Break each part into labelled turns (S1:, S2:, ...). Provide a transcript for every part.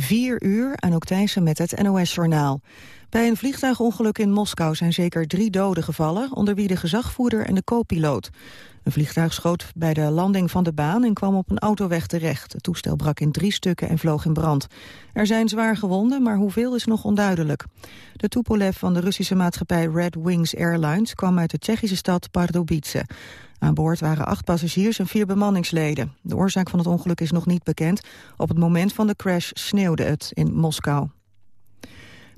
S1: 4 uur, aan Thijssen met het NOS-journaal. Bij een vliegtuigongeluk in Moskou zijn zeker drie doden gevallen... onder wie de gezagvoerder en de co-piloot. Een vliegtuig schoot bij de landing van de baan en kwam op een autoweg terecht. Het toestel brak in drie stukken en vloog in brand. Er zijn zwaar gewonden, maar hoeveel is nog onduidelijk. De Tupolev van de Russische maatschappij Red Wings Airlines... kwam uit de Tsjechische stad Pardubice. Aan boord waren acht passagiers en vier bemanningsleden. De oorzaak van het ongeluk is nog niet bekend. Op het moment van de crash sneeuwde het in Moskou.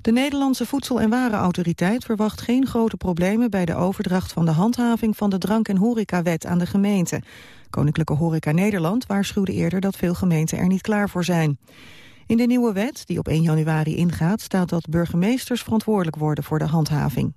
S1: De Nederlandse Voedsel- en Warenautoriteit verwacht geen grote problemen bij de overdracht van de handhaving van de drank- en horecawet aan de gemeente. Koninklijke Horeca Nederland waarschuwde eerder dat veel gemeenten er niet klaar voor zijn. In de nieuwe wet, die op 1 januari ingaat, staat dat burgemeesters verantwoordelijk worden voor de handhaving.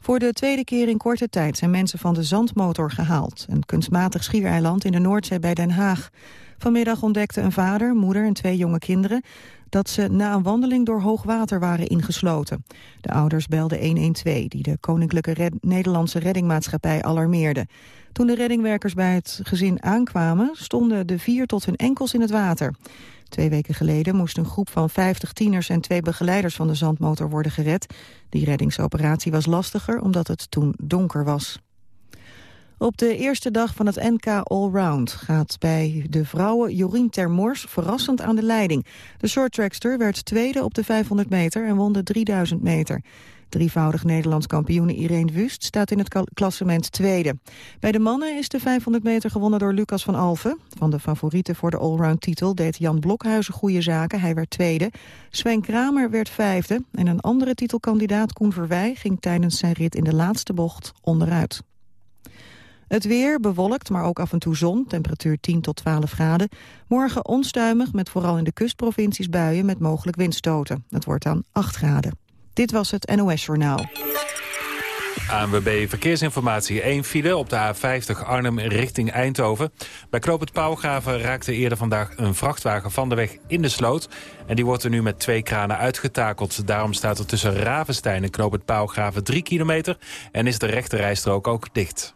S1: Voor de tweede keer in korte tijd zijn mensen van de Zandmotor gehaald. Een kunstmatig schiereiland in de Noordzee bij Den Haag. Vanmiddag ontdekten een vader, moeder en twee jonge kinderen... dat ze na een wandeling door hoogwater waren ingesloten. De ouders belden 112, die de Koninklijke Nederlandse Reddingmaatschappij alarmeerde. Toen de reddingwerkers bij het gezin aankwamen... stonden de vier tot hun enkels in het water. Twee weken geleden moest een groep van 50 tieners en twee begeleiders van de zandmotor worden gered. Die reddingsoperatie was lastiger omdat het toen donker was. Op de eerste dag van het NK Allround gaat bij de vrouwen Jorien Termors verrassend aan de leiding. De shorttrackster werd tweede op de 500 meter en won de 3000 meter. Drievoudig Nederlands kampioen Irene Wust staat in het klassement tweede. Bij de mannen is de 500 meter gewonnen door Lucas van Alfen. Van de favorieten voor de allround-titel deed Jan Blokhuizen goede zaken. Hij werd tweede. Sven Kramer werd vijfde. En een andere titelkandidaat, Koen Verwij, ging tijdens zijn rit in de laatste bocht onderuit. Het weer bewolkt, maar ook af en toe zon, temperatuur 10 tot 12 graden. Morgen onstuimig, met vooral in de kustprovincies buien met mogelijk windstoten. Het wordt dan 8 graden. Dit was het NOS Journaal.
S2: ANWB Verkeersinformatie. 1 file op de A50 Arnhem richting Eindhoven. Bij Knoop het Pauwgraven raakte eerder vandaag een vrachtwagen van de weg in de sloot. En die wordt er nu met twee kranen uitgetakeld. Daarom staat er tussen Ravenstein en Knoop het Pauwgraven 3 kilometer. En is de rechterrijstrook ook dicht.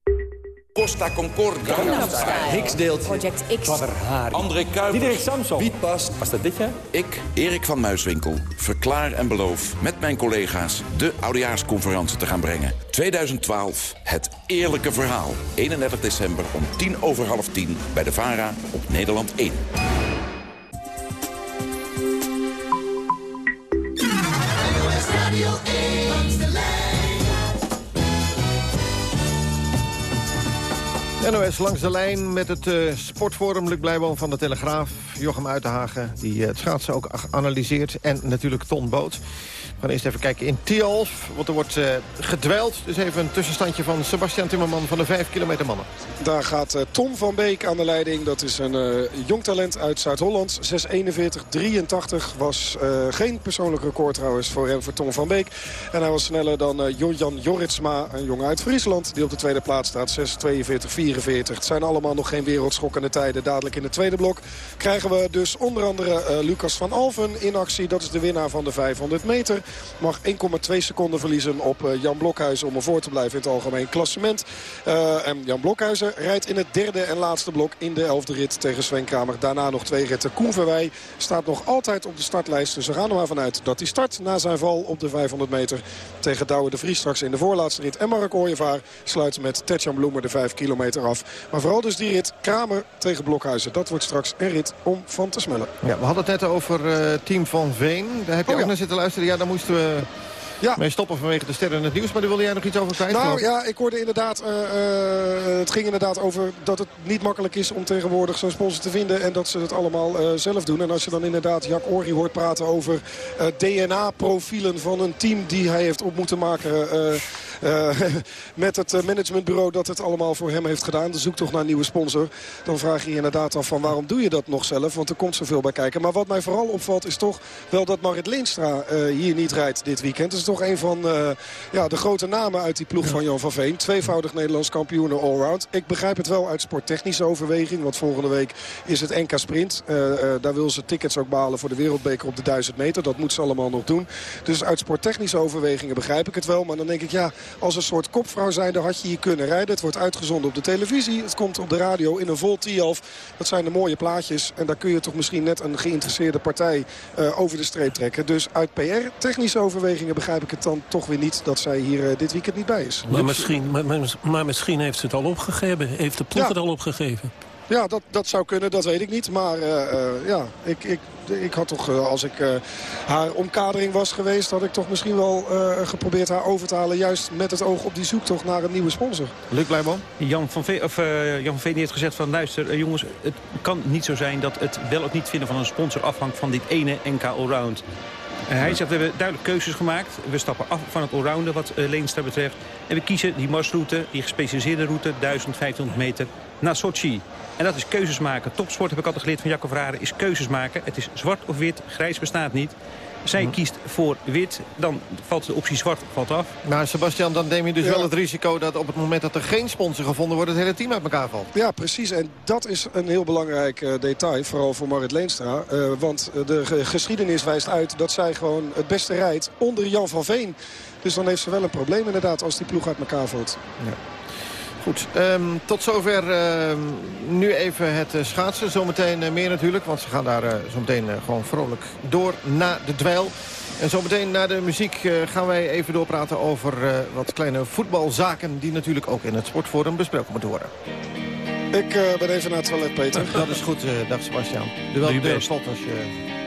S3: Costa Concordia.
S4: Higgsdeelt.
S3: Project X.
S4: André Kuipers.
S3: Diederik Samson.
S4: Piet Past.
S3: Was dat dit jaar?
S4: Ik, Erik van Muiswinkel, verklaar en beloof met mijn collega's de oudejaarsconferentie te gaan brengen. 2012, het eerlijke verhaal. 31 december om tien over half tien bij de VARA op Nederland 1.
S5: Radio 1.
S6: NOS langs de lijn met het uh, sportforum Luc Blijboom van de Telegraaf. Jochem Uitenhagen, die uh, het schaatsen ook analyseert. En natuurlijk Ton Boot. We gaan eerst even kijken in Tialf, want er wordt uh, gedweld. Dus even een tussenstandje van Sebastian Timmerman van de 5 kilometer mannen.
S7: Daar gaat uh, Tom van Beek aan de leiding. Dat is een uh, jong talent uit Zuid-Holland. 6.41.83 was geen persoonlijk record trouwens voor hem, voor Tom van Beek. En hij was sneller dan Jorjan Joritsma, een jongen uit Friesland. Die op de tweede plaats staat, 6.42.44. Het zijn allemaal nog geen wereldschokkende tijden. Dadelijk in het tweede blok krijgen we dus onder andere Lucas van Alven in actie. Dat is de winnaar van de 500 meter. Mag 1,2 seconden verliezen op uh, Jan Blokhuizen om ervoor te blijven in het algemeen klassement. Uh, en Jan Blokhuizen rijdt in het derde en laatste blok in de elfde rit tegen Sven Kramer. Daarna nog twee ritten. Koen Verwij staat nog altijd op de startlijst. Dus we gaan er maar vanuit dat hij start na zijn val op de 500 meter tegen Douwe de Vries straks in de voorlaatste rit. En Mark Ooyevaar sluit met Tetjan Bloemer de 5 kilometer af. Maar vooral dus die rit Kramer tegen Blokhuizen. Dat wordt straks een rit om van te smellen.
S6: Ja, we hadden het net over uh, Team van Veen. Daar heb je
S7: oh,
S6: ook
S7: ja.
S6: naar zitten luisteren. Ja, dan moesten we ja. mee stoppen vanwege de sterren in het nieuws. Maar daar wilde jij nog iets over kwijt?
S7: Nou ja, ik hoorde inderdaad... het ging inderdaad over dat het niet makkelijk is om tegenwoordig zo'n sponsor te vinden. En dat ze het allemaal zelf doen. En als je dan inderdaad Jack Ori hoort praten over DNA-profielen van een team die hij heeft op moeten maken... Uh, met het managementbureau dat het allemaal voor hem heeft gedaan. De zoektocht naar een nieuwe sponsor. Dan vraag je je inderdaad af van waarom doe je dat nog zelf? Want er komt zoveel bij kijken. Maar wat mij vooral opvalt is toch wel dat Marit Leenstra uh, hier niet rijdt dit weekend. Dat is toch een van ja, de grote namen uit die ploeg van Jan van Veen. Tweevoudig Nederlands kampioen allround. Ik begrijp het wel uit sporttechnische overweging. Want volgende week is het NK Sprint. daar wil ze tickets ook behalen voor de wereldbeker op de 1000 meter. Dat moet ze allemaal nog doen. Dus uit sporttechnische overwegingen begrijp ik het wel. Maar dan denk ik ja, als een soort kopvrouw zijnde had je hier kunnen rijden. Het wordt uitgezonden op de televisie. Het komt op de radio in een vol Tialf. Dat zijn de mooie plaatjes. En daar kun je toch misschien net een geïnteresseerde partij uh, over de streep trekken. Dus uit PR-technische overwegingen begrijp ik het dan toch weer niet... dat zij hier uh, dit weekend niet bij is.
S8: Maar misschien, maar, maar, misschien heeft ze het al opgegeven. Heeft de ploeg ja. het al opgegeven?
S7: Ja, dat, dat zou kunnen, dat weet ik niet. Maar uh, ja, ik, ik, ik had toch, uh, als ik uh, haar omkadering was geweest... had ik toch misschien wel geprobeerd haar over te halen... juist met het oog op die zoektocht naar een nieuwe sponsor.
S6: Luc Blijman?
S9: Jan van, Veen, of, Jan van Veen heeft gezegd van... luister jongens, het kan niet zo zijn dat het wel of niet vinden van een sponsor... afhangt van dit ene NK Allround. hij zegt, we hebben duidelijk keuzes gemaakt. We stappen af van het allrounden wat uh, Leenstra betreft. En we kiezen die marsroute, die gespecialiseerde route, 1500 meter, naar Sochi. En dat is keuzes maken. Topsport heb ik altijd geleerd van Jacco Verharen, is keuzes maken. Het is zwart of wit, grijs bestaat niet. Zij mhm. kiest voor wit, dan valt de optie zwart valt af.
S6: Maar Sebastian, dan neem je dus wel het risico dat op het moment dat er geen sponsor gevonden wordt... het hele team uit elkaar valt.
S7: Ja, precies. En dat is een heel belangrijk uh, detail, vooral voor Marit Leenstra. Uh, want de geschiedenis wijst uit dat zij gewoon het beste rijdt onder Jan van Veen. Dus dan heeft ze wel een probleem inderdaad als die ploeg uit elkaar valt. Ja.
S6: Goed, um, tot zover uh, nu even het uh, schaatsen. Zometeen uh, meer natuurlijk, want ze gaan daar uh, zometeen gewoon vrolijk door na de dweil. En zometeen na de muziek gaan wij even doorpraten over wat kleine voetbalzaken... die natuurlijk ook in het Sportforum besproken moeten worden.
S7: Ik ben even naar het toilet, Peter.
S6: Dat is goed, dag Sebastian. Doe wel de deur slot als je...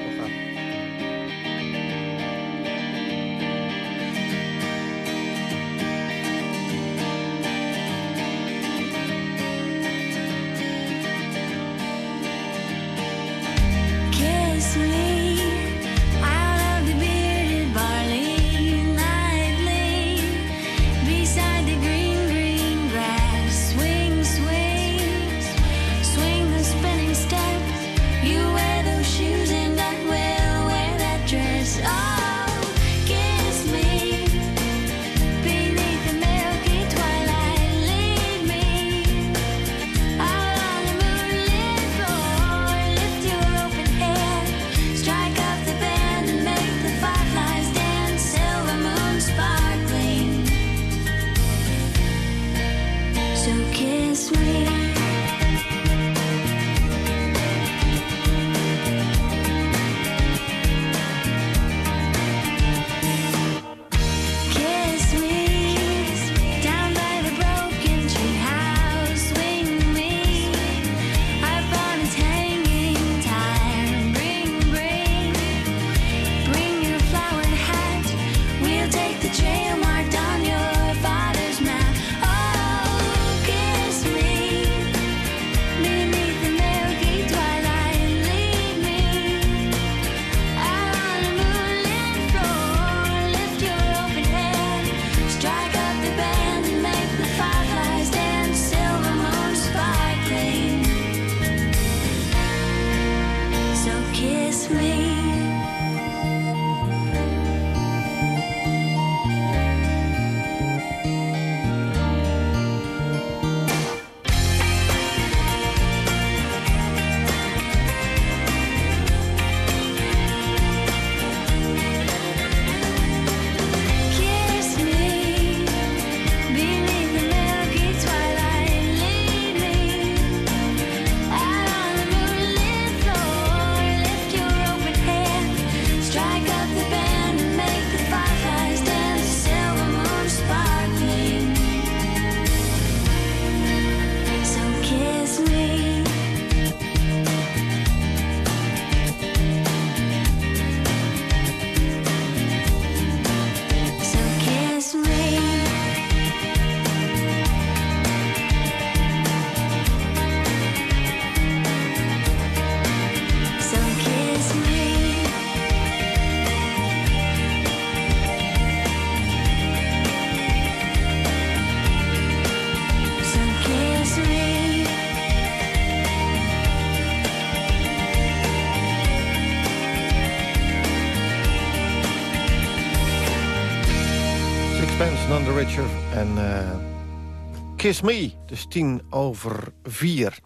S6: Kiss Me. Dus tien over vier.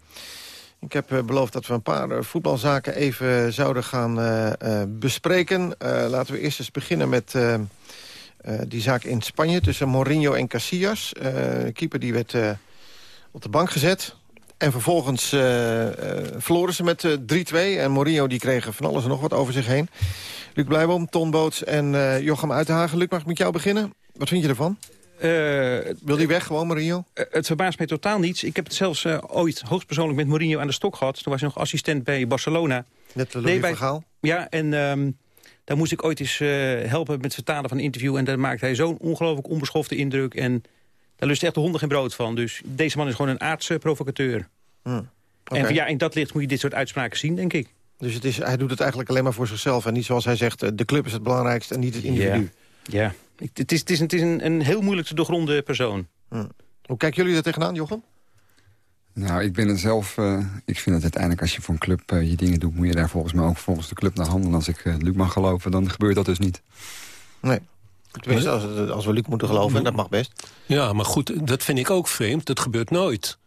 S6: Ik heb uh, beloofd dat we een paar uh, voetbalzaken even zouden gaan uh, bespreken. laten we eerst eens beginnen met die zaak in Spanje... tussen Mourinho en Casillas. keeper die werd op de bank gezet. En vervolgens verloren ze met 3-2. En Mourinho die kreeg van alles en nog wat over zich heen. Luc Blijboom, Ton Boots en Jochem Uitenhagen. Luc, mag ik met jou beginnen? Wat vind je ervan? Uh, Wil hij weg gewoon, Mourinho?
S9: Uh, het verbaast mij totaal niets. Ik heb het zelfs uh, ooit hoogstpersoonlijk met Mourinho aan de stok gehad. Toen was hij nog assistent bij Barcelona.
S6: Net de nee, bij, verhaal?
S9: Ja, en um, daar moest ik ooit eens helpen met het vertalen van een interview. En daar maakte hij zo'n ongelooflijk onbeschofte indruk. En daar lust echt de honden geen brood van. Dus deze man is gewoon een aardse provocateur. Hmm. Okay. En ja, in dat licht moet je dit soort uitspraken zien, denk ik.
S6: Dus het is, hij doet het eigenlijk alleen maar voor zichzelf. En niet zoals hij zegt, de club is het belangrijkste en niet het individu.
S9: Ja. Het is, het is, het is een, een heel moeilijk te doorgronden persoon.
S6: Hm. Hoe kijken jullie daar tegenaan, Jochem?
S10: Nou, ik ben het zelf... Uh, ik vind dat uiteindelijk als je voor een club uh, je dingen doet... moet je daar volgens mij ook volgens de club naar handelen. Als ik uh, Luc mag geloven, dan gebeurt dat dus niet.
S6: Nee. Tenminste, als, als we Luc moeten geloven, en dat mag best.
S8: Ja, maar goed, dat vind ik ook vreemd. Dat gebeurt nooit.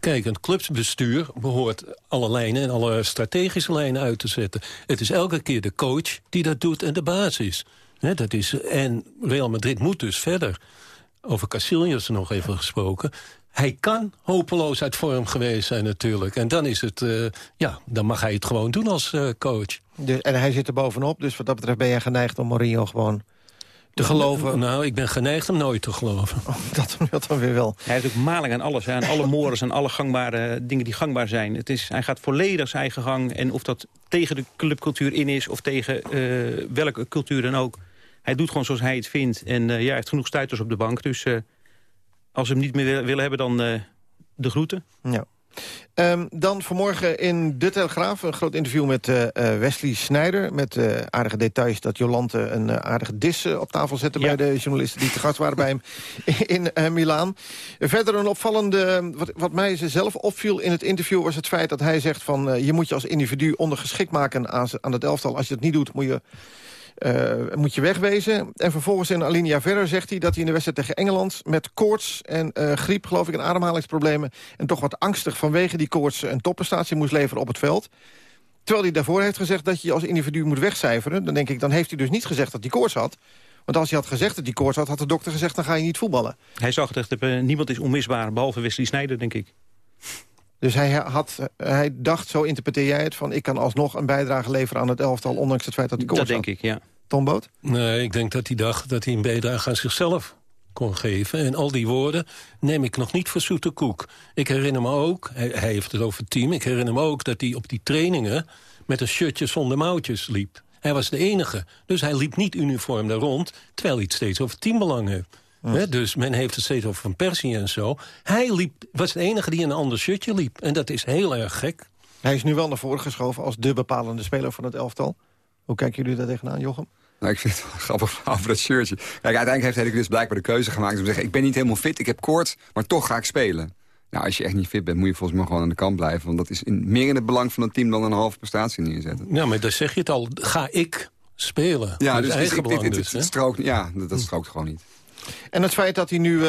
S8: Kijk, een clubsbestuur behoort alle lijnen en alle strategische lijnen uit te zetten. Het is elke keer de coach die dat doet en de basis dat is, en Real Madrid moet dus verder. Over Casillas nog even gesproken. Hij kan hopeloos uit vorm geweest zijn natuurlijk. En dan is het, uh, ja, dan mag hij het gewoon doen als uh, coach.
S6: Dus, en hij zit er bovenop, dus wat dat betreft ben jij geneigd om Mourinho gewoon te geloven?
S8: Nou, ik ben geneigd om nooit te geloven.
S6: Oh, dat, dat dan weer wel.
S9: Hij heeft ook maling aan alles, hè, aan alle mores en alle gangbare dingen die gangbaar zijn. Het is, hij gaat volledig zijn eigen gang. En of dat tegen de clubcultuur in is of tegen uh, welke cultuur dan ook hij doet gewoon zoals hij het vindt. En uh, ja, hij heeft genoeg stuiters op de bank. Dus uh, als ze hem niet meer willen hebben, dan uh, de groeten.
S6: Ja. Um, dan vanmorgen in De Telegraaf een groot interview met uh, Wesley Snijder... met uh, aardige details dat Jolante een uh, aardige dis op tafel zette... Ja. bij de journalisten die te gast waren bij hem in Milaan. Verder een opvallende... Wat, wat mij zelf opviel in het interview was het feit dat hij zegt... van je moet je als individu ondergeschikt maken aan, aan het elftal. Als je dat niet doet, moet je uh, moet je wegwezen. En vervolgens in Alinea verder zegt hij dat hij in de wedstrijd tegen Engeland... met koorts en uh, griep, geloof ik, en ademhalingsproblemen... en toch wat angstig vanwege die koorts een topprestatie moest leveren op het veld. Terwijl hij daarvoor heeft gezegd dat je als individu moet wegcijferen. Dan denk ik, dan heeft hij dus niet gezegd dat hij koorts had. Want als hij had gezegd dat hij koorts had, had de dokter gezegd... dan ga je niet voetballen.
S9: Hij zag echt, niemand is onmisbaar, behalve Wesley Snijder, denk ik.
S6: Dus hij, had, hij dacht, zo interpreteer jij het, van ik kan alsnog een bijdrage leveren aan het elftal... ondanks het feit dat hij koorts
S9: Dat denk ik, ja.
S6: Tom Boot?
S8: Nee, ik denk dat hij dacht dat hij een bijdrage aan zichzelf kon geven. En al die woorden neem ik nog niet voor zoete koek. Ik herinner me ook, hij, hij heeft het over het team... ik herinner me ook dat hij op die trainingen met een shirtje zonder mouwtjes liep. Hij was de enige. Dus hij liep niet uniform daar rond... terwijl hij het steeds over teambelang heeft. Dus men heeft het steeds over Van Persie en zo. Hij liep, was de enige die in een ander shirtje liep. En dat is heel erg gek.
S6: Hij is nu wel naar voren geschoven als de bepalende speler van het elftal. Hoe kijken jullie daar tegenaan, Jochem?
S10: Nou, ik vind het wel grappig over dat shirtje. Kijk, uiteindelijk heeft hij dus blijkbaar de keuze gemaakt om te zeggen... ik ben niet helemaal fit, ik heb koorts, maar toch ga ik spelen. Nou, als je echt niet fit bent, moet je volgens mij gewoon aan de kant blijven. Want dat is in, meer in het belang van een team dan een halve prestatie neerzetten.
S8: Ja, maar dan zeg je het al, ga ik spelen. Ja, dus, dus,
S10: dit, dit, dus, strookt, ja dat, dat strookt gewoon niet.
S6: En het feit dat hij nu... Uh,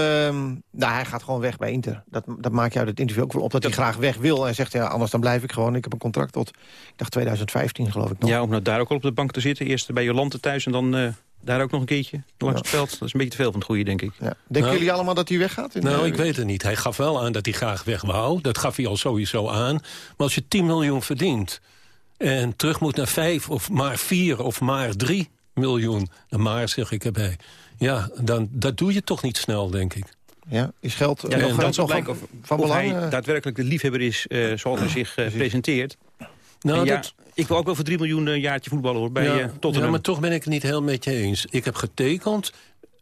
S6: nou, hij gaat gewoon weg bij Inter. Dat, dat maak je uit het interview ook wel op. Dat hij graag weg wil. Hij zegt, ja, anders dan blijf ik gewoon. Ik heb een contract tot, ik dacht 2015 geloof ik nog.
S9: Ja, om nou daar ook al op de bank te zitten. Eerst bij Jolante thuis en dan... Uh, daar ook nog een keertje langs het veld. Dat is een beetje te veel van het goede, denk ik. Ja.
S6: Denken nou, jullie allemaal dat hij weggaat? In
S8: nou, ik weet het niet. Hij gaf wel aan dat hij graag weg wou. Dat gaf hij al sowieso aan. Maar als je 10 miljoen verdient... en terug moet naar 5 of maar 4 of maar 3 miljoen... dan maar zeg ik erbij ja, dan, dat doe je toch niet snel, denk ik.
S6: Ja, is geld
S9: ja, nog, nog blijken of, van of belang? hij eh? daadwerkelijk de liefhebber is uh, zoals hij zich uh, presenteert. Nou, ja, dat... Ik wil ook wel voor 3 miljoen een jaartje voetballen hoor, bij ja, Tottenham.
S8: Ja, maar toch ben ik het niet heel met je eens. Ik heb getekend,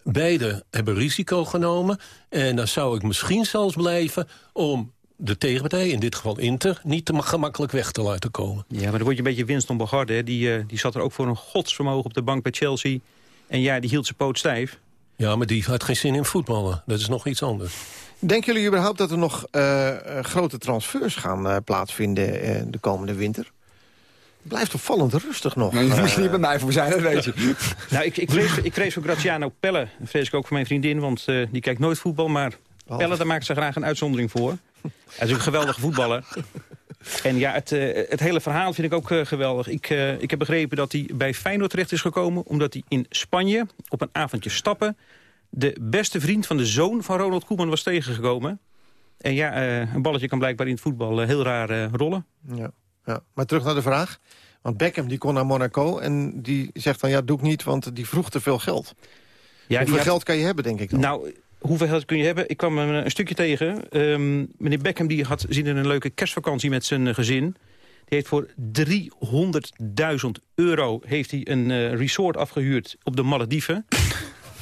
S8: beide hebben risico genomen... en dan zou ik misschien zelfs blijven om de tegenpartij, in dit geval Inter... niet te gemakkelijk weg te laten komen.
S9: Ja, maar dan word je een beetje Winston Bogarde. Die, uh, die zat er ook voor een godsvermogen op de bank bij Chelsea... En ja, die hield zijn poot stijf.
S8: Ja, maar die had geen zin in voetballen. Dat is nog iets anders.
S6: Denken jullie überhaupt dat er nog uh, grote transfers gaan uh, plaatsvinden uh, de komende winter? Blijft opvallend rustig nog.
S10: Nee, je
S6: Eh,
S10: niet bij mij voor zijn, dat weet je.
S9: Nou, ik, ik, vrees, ik vrees voor Graziano Pelle. Dat vrees ik ook voor mijn vriendin, want eh, die kijkt nooit voetbal. Maar
S6: Oh.
S9: Pelle, daar maakt ze graag een uitzondering voor. Hij is ook een geweldige voetballer. En ja, het, eh, het hele verhaal vind ik ook eh, geweldig. Ik, eh, ik heb begrepen dat hij bij Feyenoord terecht is gekomen... omdat hij in Spanje op een avondje stappen... de beste vriend van de zoon van Ronald Koeman was tegengekomen. En ja, een balletje kan blijkbaar in het voetbal heel raar rollen.
S6: Ja, ja. Maar terug naar de vraag. Want Beckham die kon naar Monaco en die zegt van ja, doe ik niet, want die vroeg te veel geld.
S9: Ja,
S6: Hoeveel
S9: had-
S6: geld kan je hebben, denk ik dan?
S9: Nou, hoeveel geld kun je hebben? Ik kwam een, een stukje tegen. Ehm, meneer Beckham die had zin in een leuke kerstvakantie met zijn eh, gezin. Die heeft voor 300.000 euro heeft hij een eh, resort afgehuurd op de Malediven.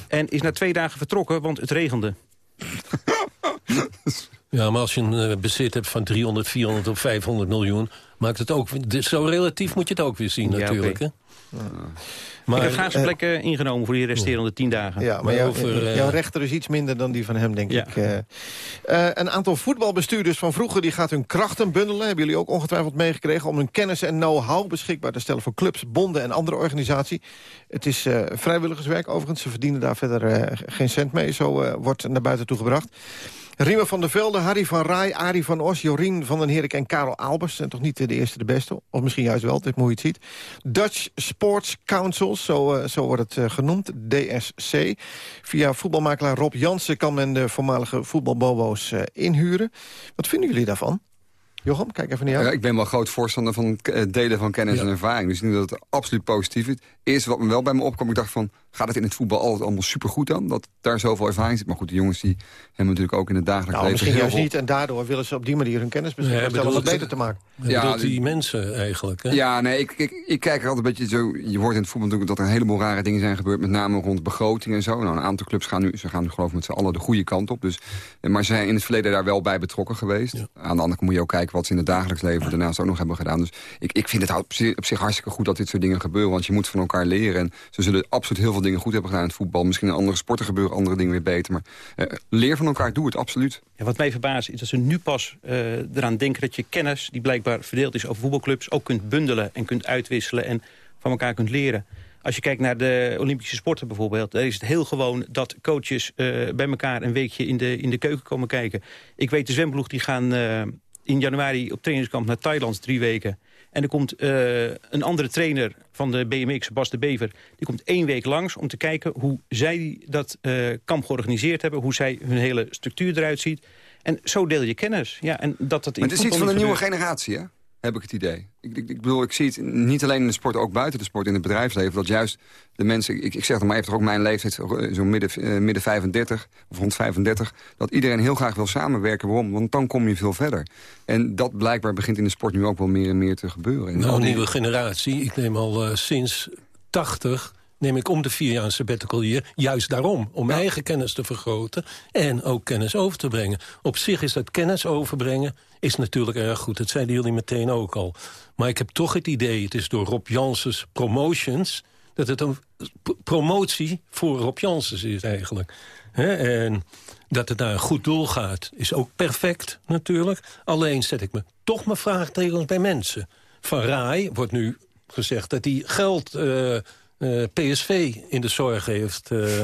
S9: en is na twee dagen vertrokken, want het regende.
S8: Ja, maar als je een eh, bezit hebt van 300, 400 of 500 miljoen... maakt het ook... dus Zo relatief moet je het ook weer zien
S9: Ja,
S8: natuurlijk. hè?
S9: Maar, ik heb graag zijn plek eh, ingenomen voor die resterende tien dagen.
S6: Ja, maar,
S8: maar
S6: jouw,
S8: over, eh,
S6: jouw rechter is iets minder dan die van hem, denk
S9: Ja.
S6: ik. eh. Eh, een aantal voetbalbestuurders van vroeger die gaat hun krachten bundelen. Hebben jullie ook ongetwijfeld meegekregen... om hun kennis en know-how beschikbaar te stellen... voor clubs, bonden en andere organisaties. Het is eh, vrijwilligerswerk overigens. Ze verdienen daar verder geen cent mee. Zo eh, wordt naar buiten toe gebracht. Riemer van der Velde, Harry van Rij, Arie van Os... Jorien van den Herik en Karel Albers. zijn toch niet de eerste de beste? Of misschien juist wel, dit moet je het ziet. Dutch Sports Council, zo, eh, zo wordt het eh, genoemd, DSC. Via voetbalmakelaar Rob Jansen kan men de voormalige voetbalbobo's eh, inhuren. Wat vinden jullie daarvan? Jochem, kijk even naar jou.
S10: Ja, ik ben wel groot voorstander van het delen van kennis en ervaring. Dus ik denk dat het absoluut positief is. Eerst wat me wel bij me opkwam, ik dacht van... gaat het in het voetbal altijd allemaal supergoed dan? Dat daar zoveel ervaring zit. Maar goed, de jongens die hebben natuurlijk ook in het dagelijks
S6: nou,
S10: leven...
S6: misschien juist niet. En daardoor willen ze op die manier hun kennis beschikbaar
S8: Nee,
S6: stellen... om het beter te maken.
S8: Ja,
S10: Ja,
S8: bedoelt
S10: die-
S8: die mensen eigenlijk. Hè?
S10: Ja, nee, ik, ik, ik kijk er altijd een beetje zo... Je hoort in het voetbal natuurlijk dat er een heleboel rare dingen zijn gebeurd... met name rond begroting en zo. Nou, een aantal clubs gaan nu, ze gaan nu geloof ik met z'n allen de goede kant op. Dus, maar ze zijn in het verleden daar wel bij betrokken geweest. Aan de andere kant moet je ook kijken wat ze in het dagelijks leven... daarnaast ook nog hebben gedaan. Dus ik, ik vind het op zich, op zich hartstikke goed dat dit soort dingen gebeuren. Want je moet van elkaar leren. En ze zullen absoluut heel veel dingen goed hebben gedaan in het voetbal. Misschien in andere sporten gebeuren andere dingen weer beter. Maar eh, leer van elkaar, doe het, absoluut.
S9: Ja, wat mij verbaast is dat ze nu pas eh, eraan denken dat je kennis... die blijkbaar verdeeld is over voetbalclubs... ook kunt bundelen en kunt uitwisselen en van elkaar kunt leren. Als je kijkt naar de Olympische sporten bijvoorbeeld... daar is het heel gewoon dat coaches eh, bij elkaar een weekje in de, in de keuken komen kijken. Ik weet, de zwemploeg die gaan in januari op trainingskamp naar Thailand drie weken... En er komt eh, een andere trainer van de BMX, Bas de Bever... die komt één week langs om te kijken hoe zij dat eh, kamp georganiseerd hebben... hoe zij hun hele structuur eruit ziet. En zo deel je kennis. Ja, en dat dat in
S10: Maar het is iets van een
S9: niet
S10: nieuwe generatie, hè? Heb ik het idee. Ik, ik, ik bedoel, ik zie het niet alleen in de sport, ook buiten de sport, in het bedrijfsleven. Dat juist de mensen, ik, ik zeg het maar even, ook mijn leeftijd, zo'n midden, eh, midden 35 of rond 35... dat iedereen heel graag wil samenwerken. Waarom? Want dan kom je veel verder. En dat blijkbaar begint in de sport nu ook wel meer en meer te gebeuren. En
S8: Nou, nieuwe generatie. Ik neem al eh, sinds 80 neem ik om de vier jaar een sabbatical. Juist daarom, om mijn eigen kennis te vergroten en ook kennis over te brengen. Op zich is dat kennis overbrengen is natuurlijk erg goed. Dat zeiden jullie meteen ook al. Maar ik heb toch het idee, het is door Rob Janssens Promotions... dat het een promotie voor Rob Janssens is eigenlijk. En dat het naar een goed doel gaat, is ook perfect natuurlijk. Alleen zet ik me toch mijn vraagtekens bij mensen. Van Rai wordt nu gezegd dat hij geld eh, PSV in de zorg heeft eh,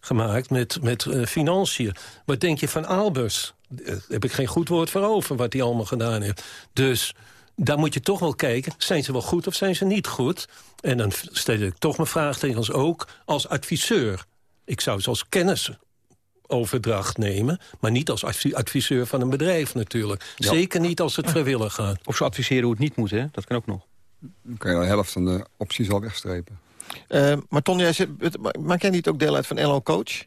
S8: gemaakt met, met eh, financiën. Wat denk je van Albers? Daar heb ik geen goed woord voor over wat hij allemaal gedaan heeft. Dus daar moet je toch wel kijken. Zijn ze wel goed of zijn ze niet goed? En dan stel ik toch mijn vraagtekens ook als adviseur. Ik zou ze als kennisoverdracht nemen... maar niet als advi- adviseur van een bedrijf natuurlijk.
S9: Ja.
S8: Zeker niet als het vrijwillig gaat.
S9: Of ze adviseren hoe het niet moet, hè? Dat kan ook nog.
S10: Dan kan je de helft van de opties al wegstrepen.
S6: Eh, maar Ton, jij zit, maak jij niet ook deel uit van LO Coach?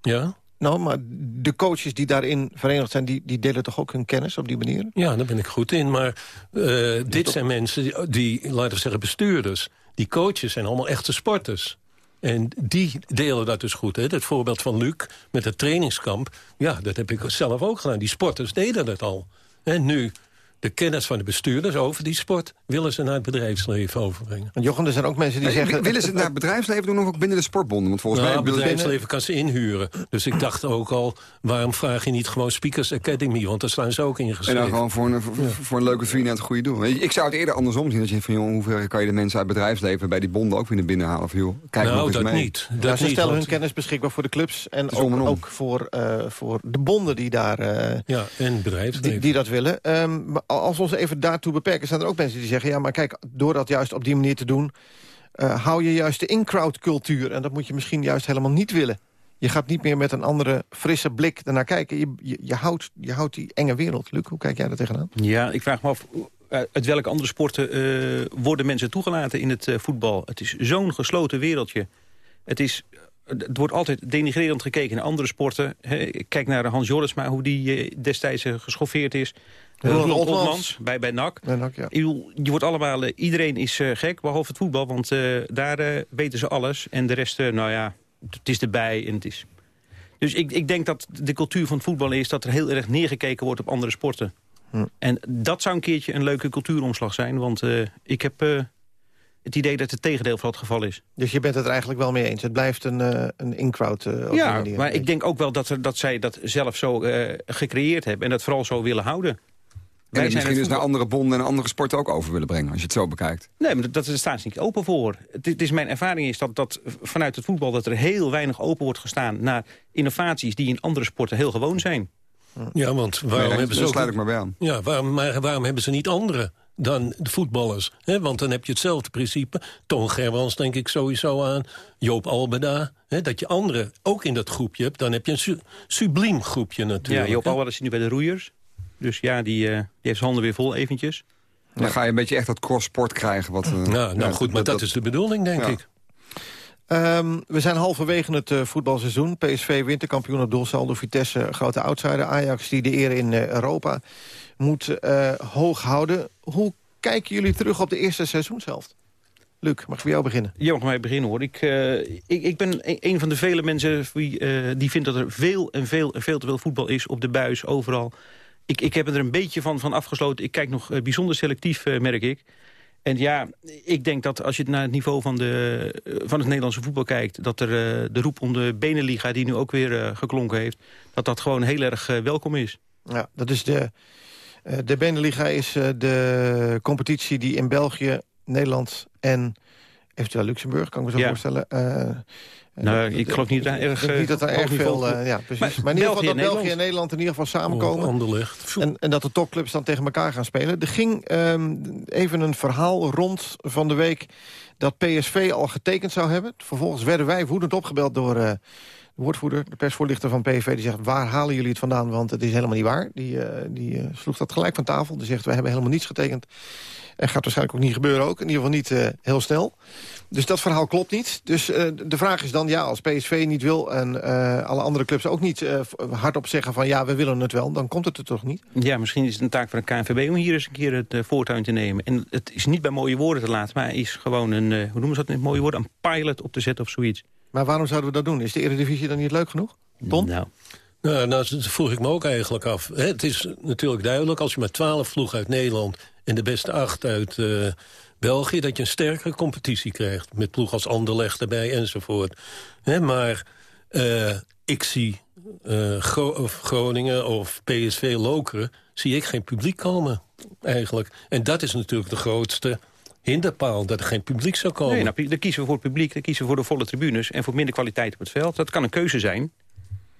S8: Ja?
S6: Nou, maar de coaches die daarin verenigd zijn... die, die delen toch ook hun kennis op die manier?
S8: Ja, daar ben ik goed in. Maar eh, dit zijn mensen, die, die, laten we zeggen, bestuurders. Die coaches zijn allemaal echte sporters. En die delen dat dus goed. Hè? Het voorbeeld van Luc met het trainingskamp. Ja, dat heb ik zelf ook gedaan. Die sporters deden dat al. En nu de kennis van de bestuurders over die sport... willen ze naar het bedrijfsleven overbrengen.
S6: Jochem, er zijn ook mensen die
S10: Nee,
S6: zeggen...
S10: willen ze het naar het bedrijfsleven doen of ook binnen de sportbonden? Want volgens
S8: Nou,
S10: mij...
S8: het bedrijfsleven kan ze inhuren. Dus ik dacht ook al, waarom vraag je niet gewoon Speakers Academy? Want daar staan ze ook
S10: En
S8: ingeschreven.
S10: dan gewoon voor een, voor, voor een leuke vriend aan het goede doel. Weet je, Ik zou het eerder andersom zien. Dat je van, joh, hoeveel kan je de mensen uit het bedrijfsleven... bij die bonden ook weer naar binnen halen? Of, joh, kijk
S8: nou,
S10: eens
S8: dat
S10: mee.
S8: niet. Dat
S6: ze
S8: niet,
S6: stellen
S8: want-
S6: hun kennis beschikbaar voor de clubs. En ook,
S10: en
S6: voor, eh, voor de bonden die, daar, eh,
S8: Ja, en het bedrijfsleven.
S6: die, die dat willen. Ehm, maar als we ons even daartoe beperken... zijn er ook mensen die zeggen... ja, maar kijk, door dat juist op die manier te doen... eh, hou je juist de in-crowd cultuur. En dat moet je misschien juist helemaal niet willen. Je gaat niet meer met een andere frisse blik ernaar kijken. Je, je, houdt, je houdt die enge wereld. Luc, hoe kijk jij daar tegenaan?
S9: Ja, ik vraag me af, eh, uit welke andere sporten eh, worden mensen toegelaten in het voetbal? Het is zo'n gesloten wereldje. Het, is, het wordt altijd denigrerend gekeken naar andere sporten. Kijk naar Hans Jorisma, hoe die destijds geschoffeerd is.
S6: Otmans.
S9: Otmans bij, bij NAC.
S6: Nak, ja.
S9: Je wordt allemaal, eh, iedereen is eh, gek, behalve het voetbal. Want eh, daar weten ze alles. En de rest, eh, nou ja, het is erbij en het is... Dus ik, ik denk dat de cultuur van het voetbal is... dat er heel erg neergekeken wordt op andere sporten.
S6: Hm.
S9: En dat zou een keertje een leuke cultuuromslag zijn. Want eh, ik heb eh, het idee dat het tegendeel van het geval is.
S6: Dus je bent het er eigenlijk wel mee eens. Het blijft een, eh, een in-crowd. op die
S9: Ja,
S6: manier.
S9: maar ik denk ook wel dat, er, dat zij dat zelf zo eh, gecreëerd hebben... en dat vooral zo willen houden.
S10: En het misschien dus naar andere bonden en andere sporten ook over willen brengen. Als je het zo bekijkt.
S9: Nee, maar dat, daar staan ze niet open voor. Het, het is mijn ervaring is dat, dat vanuit het voetbal... dat er heel weinig open wordt gestaan naar innovaties... die in andere sporten heel gewoon zijn.
S8: Ja, want waarom
S10: Nee,
S8: hebben ze ook...
S10: sluit ik maar bij aan.
S8: Ja, waarom, maar waarom hebben ze niet andere dan de voetballers? Hè? Want dan heb je hetzelfde principe. Toon Gerbrands denk ik sowieso aan. Joop Albeda. Hè? Dat je anderen ook in dat groepje hebt. Dan heb je een su subliem groepje natuurlijk.
S9: Ja, Joop? Alwar is nu bij de roeiers. Dus ja, die, eh, die heeft zijn handen weer vol eventjes.
S10: Dan ga je een beetje echt dat cross-sport krijgen. Wat, eh,
S8: nou
S10: ja,
S8: goed, maar dat, is de bedoeling, denk
S10: Ja.
S8: ik.
S6: Ehm, we zijn halverwege het eh, voetbalseizoen. PSV winterkampioen op doelsaldo. Vitesse grote outsider. Ajax die de eer in eh, Europa moet eh, hoog houden. Hoe kijken jullie terug op de eerste seizoenshelft? Luc, mag ik bij jou beginnen?
S9: Ja, mag mij beginnen hoor. Ik, eh, ik, ik ben een, een van de vele mensen die, eh, die vindt dat er veel en veel en veel te veel voetbal is op de buis, overal. Ik, ik heb er een beetje van, van afgesloten. Ik kijk nog eh, bijzonder selectief, eh, merk ik. En ja, ik denk dat als je naar het niveau van, de, eh, van het Nederlandse voetbal kijkt... dat er de roep om de Beneliga, die nu ook weer geklonken heeft... dat dat gewoon heel erg welkom is.
S6: Ja, dat is de, de Beneliga is de competitie die in België, Nederland en eventueel Luxemburg, kan ik me zo
S9: Ja.
S6: voorstellen. Eh,
S9: Nou, ik geloof niet er
S6: ik niet dat er
S9: eh,
S6: erg veel... eh, ja, precies.
S9: Maar
S6: Maar, in ieder geval dat België en Nederland in ieder geval samenkomen.
S8: Anderlecht.
S6: En, en dat de topclubs dan tegen elkaar gaan spelen. Er ging ehm, even een verhaal rond van de week dat PSV al getekend zou hebben. Vervolgens werden wij woedend opgebeld door eh, de woordvoerder, de persvoorlichter van PSV. Die zegt, waar halen jullie het vandaan? Want het is helemaal niet waar. Die, eh, die eh, sloeg dat gelijk van tafel. Die zegt, wij hebben helemaal niets getekend. En gaat waarschijnlijk ook niet gebeuren ook. In ieder geval niet eh, heel snel. Dus dat verhaal klopt niet. Dus eh, de vraag is dan, ja, als PSV niet wil... en eh, alle andere clubs ook niet eh, hardop zeggen van... ja, we willen het wel, dan komt het er toch niet?
S9: Ja, misschien is het een taak voor de KNVB om hier eens een keer het voortuin te nemen. En het is niet bij mooie woorden te laten, maar is gewoon een, eh, hoe noemen ze dat in mooie woorden, een pilot op te zetten of zoiets.
S6: Maar waarom zouden we dat doen? Is de Eredivisie dan niet leuk genoeg? Ton?
S9: Nou,
S8: Nou, nou, dat vroeg ik me ook eigenlijk af. Hè, Het is natuurlijk duidelijk, als je met twaalf ploegen uit Nederland... en de beste acht uit eh, België... dat je een sterkere competitie krijgt. Met ploeg als Anderlecht erbij enzovoort. Maar eh, ik zie eh, of Groningen of PSV Lokeren... zie ik geen publiek komen, eigenlijk. En dat is natuurlijk de grootste hinderpaal... dat er geen publiek zou komen.
S9: nee, nou, dan kiezen we voor het publiek, dan kiezen we voor de volle tribunes en voor minder kwaliteit op het veld. Dat kan een keuze zijn.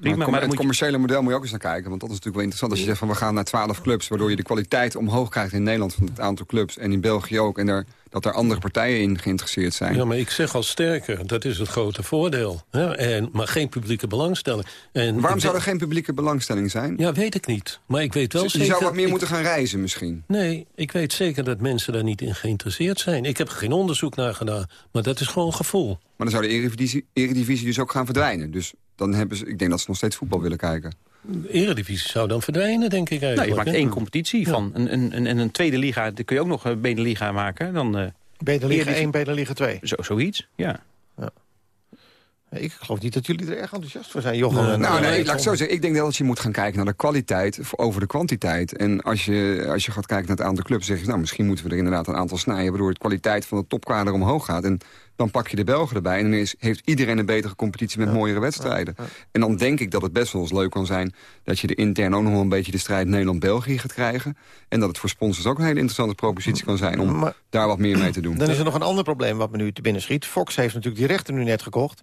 S9: Prima,
S10: Maar,
S9: maar,
S10: het
S9: je,
S10: commerciële model moet je ook eens naar kijken. Want dat is natuurlijk wel interessant. Als je zegt van we gaan naar 12 clubs... waardoor je de kwaliteit omhoog krijgt in Nederland van het aantal clubs... en in België ook. En er, dat er andere partijen in geïnteresseerd zijn.
S8: Ja, maar ik zeg al sterker, dat is het grote voordeel. Ja, en, maar geen publieke belangstelling. En
S10: Waarom zou er geen publieke belangstelling zijn?
S8: Ja, weet ik niet. Maar ik weet wel
S10: je
S8: zeker...
S10: zou wat meer
S8: ik-
S10: moeten gaan reizen misschien.
S8: Nee, ik weet zeker dat mensen daar niet in geïnteresseerd zijn. Ik heb er geen onderzoek naar gedaan, maar dat is gewoon gevoel.
S10: Maar dan zou de eredivisie, eredivisie dus ook gaan verdwijnen. Dus dan hebben ze, ik denk dat ze nog steeds voetbal willen kijken.
S8: De Eredivisie zou dan verdwijnen, denk ik
S9: nou,
S8: eigenlijk.
S9: je maakt één competitie van. En een, een, een, een tweede liga, daar kun je ook nog een Beneliga maken. Dan, eh,
S6: Beneliga
S9: Eredivisie.
S6: 1, Beneliga 2.
S9: zo, zoiets, ja.
S6: Ik geloof niet dat jullie er erg enthousiast voor zijn, Jochem.
S10: Nee, nou, nee,
S6: en-
S10: laat ik zo zeggen. Ik denk dat je moet gaan kijken naar de kwaliteit over de kwantiteit. En als je, als je gaat kijken naar het aantal clubs, zeg je... nou, misschien moeten we er inderdaad een aantal snijden... waardoor de kwaliteit van de topkader omhoog gaat. En dan pak je de Belgen erbij en dan is, heeft iedereen een betere competitie... met mooiere wedstrijden. En dan denk ik dat het best wel eens leuk kan zijn... dat je er intern ook nog wel een beetje de strijd Nederland-België gaat krijgen. En dat het voor sponsors ook een hele interessante propositie kan zijn... om
S6: Maar-
S10: daar wat meer mee te doen.
S6: Dan is er nog een ander probleem wat me nu te binnen schiet. Fox heeft natuurlijk die rechten nu net gekocht.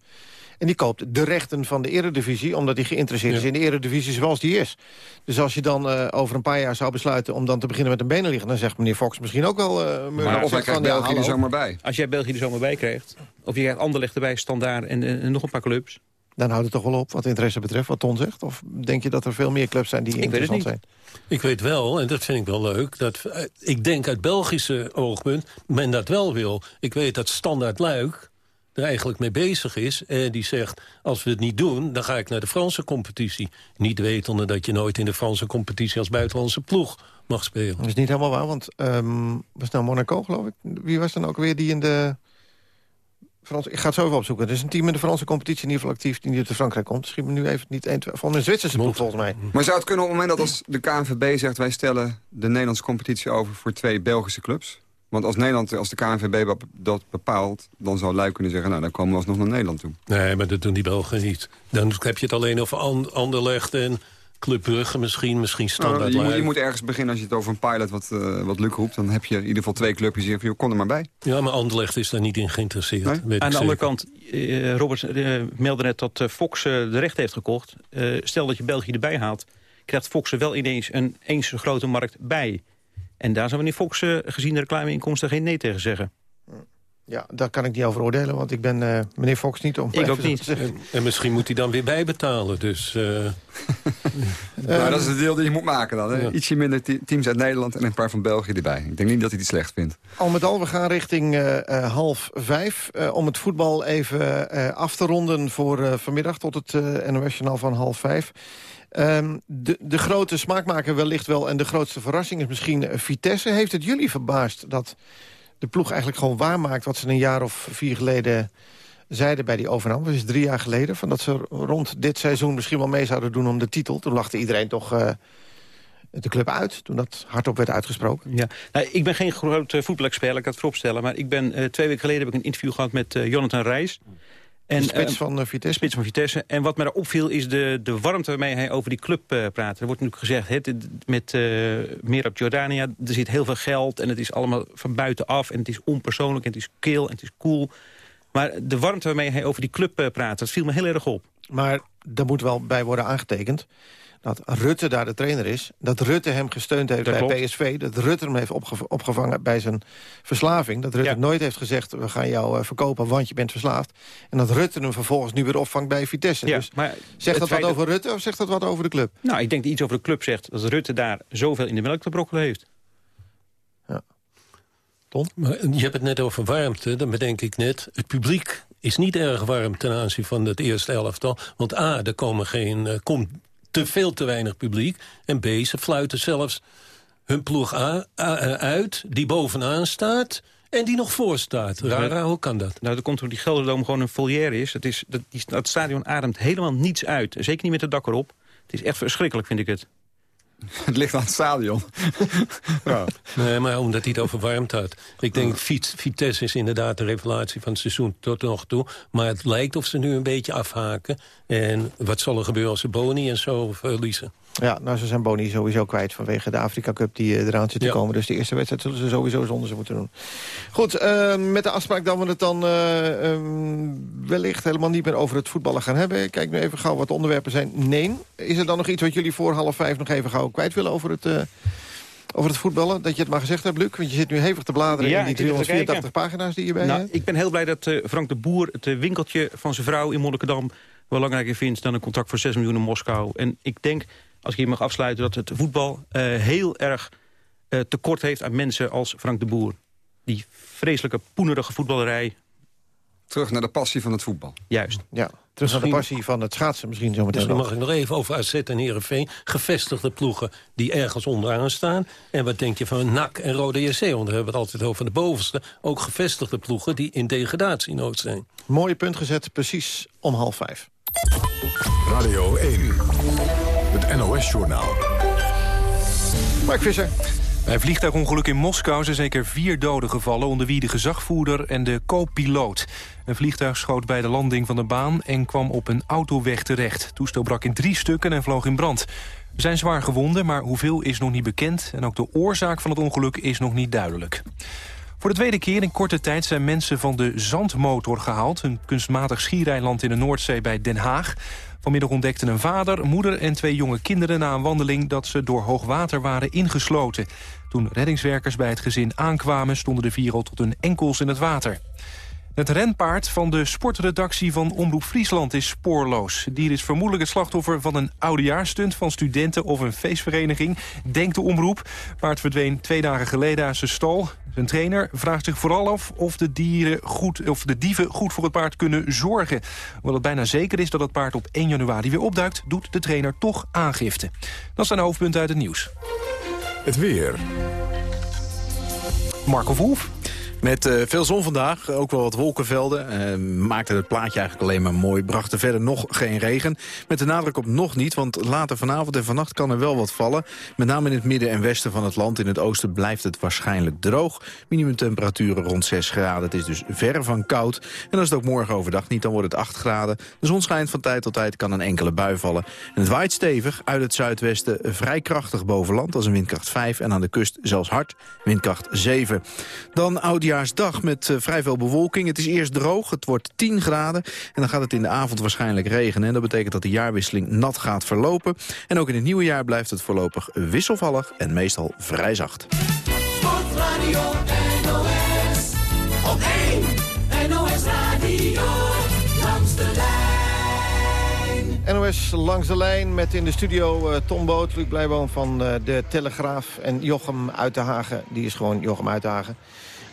S6: En die koopt de rechten van de eredivisie... omdat hij geïnteresseerd is in de eredivisie zoals die is. Dus als je dan eh, over een paar jaar zou besluiten... om dan te beginnen met een benen liggen... dan zegt meneer Fox misschien ook wel... eh
S10: Maar of hij krijgt België er zomaar bij.
S9: Als jij België er zomaar bij krijgt... of je krijgt Anderlecht erbij, Standaard en, eh, en nog een paar clubs...
S6: Dan houdt het toch wel op wat interesse betreft, wat Ton zegt? Of denk je dat er veel meer clubs zijn die
S9: Ik weet het
S6: interessant
S9: niet.
S6: zijn?
S8: Ik weet wel, en dat vind ik wel leuk... dat ik denk uit Belgische oogpunt men dat wel wil. Ik weet dat Standaard Luik er eigenlijk mee bezig is. En die zegt, als we het niet doen, dan ga ik naar de Franse competitie. Niet wetende dat je nooit in de Franse competitie... als buitenlandse ploeg mag spelen.
S6: Dat is niet helemaal waar, want ehm was nou Monaco, geloof ik? Wie was dan ook weer die in de... Frans, ik ga het zo even opzoeken. Er is een team in de Franse competitie in ieder geval actief... die niet uit Frankrijk komt. Schiet me nu even niet één, twee... Van een Zwitserse ploeg, volgens mij.
S10: Maar zou het kunnen op het moment dat als de KNVB zegt... wij stellen de Nederlandse competitie over voor twee Belgische clubs? Want als, Nederland, als de KNVB dat bepaalt... dan zou Luik kunnen zeggen, nou, dan komen we alsnog naar Nederland toe.
S8: Nee, maar dat doen die Belgen niet. Dan heb je het alleen over An- Anderlecht en Club Brugge misschien. Misschien
S10: Nou,
S8: Standaard
S10: je, moet, je moet ergens beginnen als je het over een pilot wat, eh, wat Luc roept. Dan heb je in ieder geval twee clubjes die zeggen, joh, kom er maar bij.
S8: Ja, maar Anderlecht is daar niet in geïnteresseerd.
S10: Nee?
S8: weet
S9: Aan de andere kant, eh, Robert eh, meldde net dat Fox eh, de recht heeft gekocht. Eh, stel dat je België erbij haalt, krijgt Fox er wel ineens een eens grote markt bij. En daar zou meneer Fox eh, gezien de reclameinkomsten geen nee tegen zeggen.
S6: Ja, daar kan ik niet over oordelen, want ik ben eh, meneer Fox niet om.
S9: Ik ook niet.
S6: te zeggen.
S8: En, en misschien moet hij dan weer bijbetalen. Dus eh,
S10: nou, dat is het deel dat je moet maken dan. Hè?
S8: Ja.
S10: Ietsje minder te- teams uit Nederland en een paar van België erbij. Ik denk niet dat hij het slecht vindt.
S6: Al met al, we gaan richting eh, eh, half vijf. eh, om het voetbal even eh, af te ronden voor eh, vanmiddag tot het eh NOS-journaal van half vijf. Ehm, de, de grote smaakmaker wellicht wel en de grootste verrassing is misschien eh, Vitesse. Heeft het jullie verbaasd dat de ploeg eigenlijk gewoon waarmaakt... wat ze een jaar of vier geleden zeiden bij die overname? Dat is drie jaar geleden. Van dat ze rond dit seizoen misschien wel mee zouden doen om de titel. Toen lachte iedereen toch eh, de club uit, toen dat hardop werd uitgesproken.
S9: Ja. Nou, ik ben geen groot uh, voetbalexpert, laat ik vooropstellen. Maar ik ben, uh, twee weken geleden heb ik een interview gehad met Jonathan Reis.
S6: En, de spits van uh, Vitesse.
S9: Spits van Vitesse. En wat mij daar opviel is de, de warmte waarmee hij over die club uh, praat. Er wordt natuurlijk gezegd, he, met uh, meer op Jordania, er zit heel veel geld... en het is allemaal van buitenaf en het is onpersoonlijk en het is kil en het is cool. Maar de warmte waarmee hij over die club praat, dat viel me heel erg op.
S6: Maar daar moet wel bij worden aangetekend dat Rutte daar de trainer is. Dat Rutte hem gesteund heeft
S9: dat
S6: bij
S9: klopt.
S6: PSV. Dat Rutte hem heeft opgev opgevangen bij zijn verslaving. Dat Rutte
S9: Ja.
S6: nooit heeft gezegd, we gaan jou uh, verkopen, want je bent verslaafd. En dat Rutte hem vervolgens nu weer opvangt bij Vitesse.
S9: Ja,
S6: dus
S9: maar
S6: zegt dat wat over Rutte of zegt dat wat over de club?
S9: Nou, ik denk dat iets over de club zegt dat Rutte daar zoveel in de melk te brokkelen heeft.
S8: Maar je hebt het net over warmte, dan bedenk ik net... het publiek is niet erg warm ten aanzien van het eerste elftal. Want A, er komen geen, uh, komt te veel te weinig publiek. En B, ze fluiten zelfs hun ploeg A, A, uit, die bovenaan staat... en die nog voor staat. Rara, hoe kan dat?
S9: Nou, dat komt omdat die Gelderdoom gewoon een volière is. Het, is dat, die, dat stadion ademt helemaal niets uit. Zeker niet met het dak erop. Het is echt verschrikkelijk, vind ik het.
S10: Het ligt aan het stadion.
S8: ja. Nee, maar omdat hij het over warmte had. Ik denk, Vitesse is inderdaad de revelatie van het seizoen tot nog toe. Maar het lijkt of ze nu een beetje afhaken. En wat zal er gebeuren als ze Boni en zo verliezen?
S6: Ja, nou, ze zijn Boni sowieso kwijt vanwege de Afrika Cup die uh, eraan zit te
S8: Ja.
S6: komen. Dus de eerste wedstrijd zullen ze sowieso zonder ze moeten doen. Goed, uh, met de afspraak dat we het dan uh, um, wellicht helemaal niet meer over het voetballen gaan hebben. Ik Kijk nu even gauw wat de onderwerpen zijn. Nee. Is er dan nog iets wat jullie voor half vijf nog even gauw kwijt willen over het... uh, over het voetballen, dat je het maar gezegd hebt, Luc? Want je zit nu hevig te bladeren
S9: Ja,
S6: in die
S9: ik zit er te
S6: 384 pagina's die je bij
S9: nou,
S6: hebt.
S9: Ik ben heel blij dat Frank de Boer het winkeltje van zijn vrouw in Monnikendam... belangrijker vindt dan een contract voor 6 miljoen in Moskou. En ik denk, als ik hier mag afsluiten... dat het voetbal uh, heel erg uh, tekort heeft aan mensen als Frank de Boer. Die vreselijke poenerige voetballerij...
S10: terug naar de passie van het voetbal.
S9: Juist.
S6: Ja, terug naar de passie van het schaatsen misschien zo meteen
S8: Misschien
S6: nog.
S8: mag ik nog even over AZ en Heerenveen. Gevestigde ploegen die ergens onderaan staan. En wat denk je van NAC en Rode JC? Want daar hebben we het altijd over de bovenste. Ook gevestigde ploegen die in degradatienood zijn.
S6: Mooie punt gezet, precies om half vijf.
S11: Radio 1, het NOS-journaal.
S6: Mark Visser.
S12: Bij een vliegtuigongeluk in Moskou zijn zeker vier doden gevallen... onder wie de gezagvoerder en de co-piloot. Een vliegtuig schoot bij de landing van de baan... en kwam op een autoweg terecht. Het toestel brak in drie stukken en vloog in brand. Er zijn zwaar gewonden, maar hoeveel is nog niet bekend... en ook de oorzaak van het ongeluk is nog niet duidelijk. Voor de tweede keer in korte tijd zijn mensen van de Zandmotor gehaald... een kunstmatig schiereiland in de Noordzee bij Den Haag. Vanmiddag ontdekten een vader, moeder en twee jonge kinderen... na een wandeling dat ze door hoogwater waren ingesloten. Toen reddingswerkers bij het gezin aankwamen... stonden de vier al tot hun enkels in het water. Het renpaard van de sportredactie van Omroep Friesland is spoorloos. Dier is vermoedelijk het slachtoffer van een oudejaarstunt van studenten of een feestvereniging, denkt de omroep. Paard verdween twee dagen geleden uit zijn stal. Zijn trainer vraagt zich vooral af of de, dieren goed, of de dieven goed voor het paard kunnen zorgen. Hoewel het bijna zeker is dat het paard op 1 januari weer opduikt, doet de trainer toch aangifte. Dat zijn de hoofdpunten uit het nieuws.
S11: Het weer.
S12: Marco Verhoef.
S13: Met uh, veel zon vandaag, ook wel wat wolkenvelden. Uh, maakte het plaatje eigenlijk alleen maar mooi. Bracht er verder nog geen regen. Met de nadruk op nog niet, want later vanavond en vannacht kan er wel wat vallen. Met name in het midden en westen van het land. In het oosten blijft het waarschijnlijk droog. Minimumtemperaturen rond 6 graden. Het is dus ver van koud. En als het ook morgen overdag niet, dan wordt het 8 graden. De zon schijnt van tijd tot tijd, kan een enkele bui vallen. En het waait stevig uit het zuidwesten, vrij krachtig boven land. als een windkracht 5 en aan de kust zelfs hard, windkracht 7. Dan oudjaarsdag met uh, vrij veel bewolking. Het is eerst droog, het wordt 10 graden. En dan gaat het in de avond waarschijnlijk regenen. En dat betekent dat de jaarwisseling nat gaat verlopen. En ook in het nieuwe jaar blijft het voorlopig wisselvallig en meestal vrij zacht.
S5: Sportradio NOS, op 1 NOS Radio, langs de lijn.
S6: NOS langs de lijn met in de studio uh, Tom Boot, Luc Blijboom van uh, de Telegraaf... en Jochem Uitenhagen, die is gewoon Jochem Uitenhagen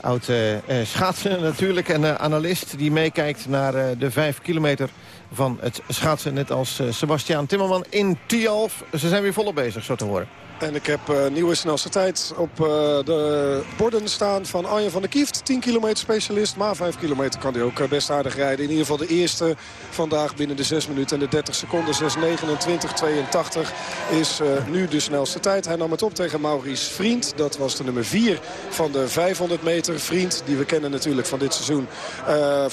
S6: oud uh, schaatsen natuurlijk en uh, analist die meekijkt naar de vijf kilometer van het schaatsen. Net als Sebastiaan Timmerman in Tialf. Ze zijn weer volop bezig, zo te horen.
S7: En ik heb uh, nieuwe snelste tijd op uh, de borden staan van Arjen van der Kieft. 10 kilometer specialist, maar 5 kilometer kan hij ook uh, best aardig rijden. In ieder geval de eerste vandaag binnen de 6 minuten en de 30 seconden. 6.29.82 is nu de snelste tijd. Hij nam het op tegen Maurice Vriend. Dat was de nummer 4 van de 500 meter. Vriend, die we kennen natuurlijk van dit seizoen.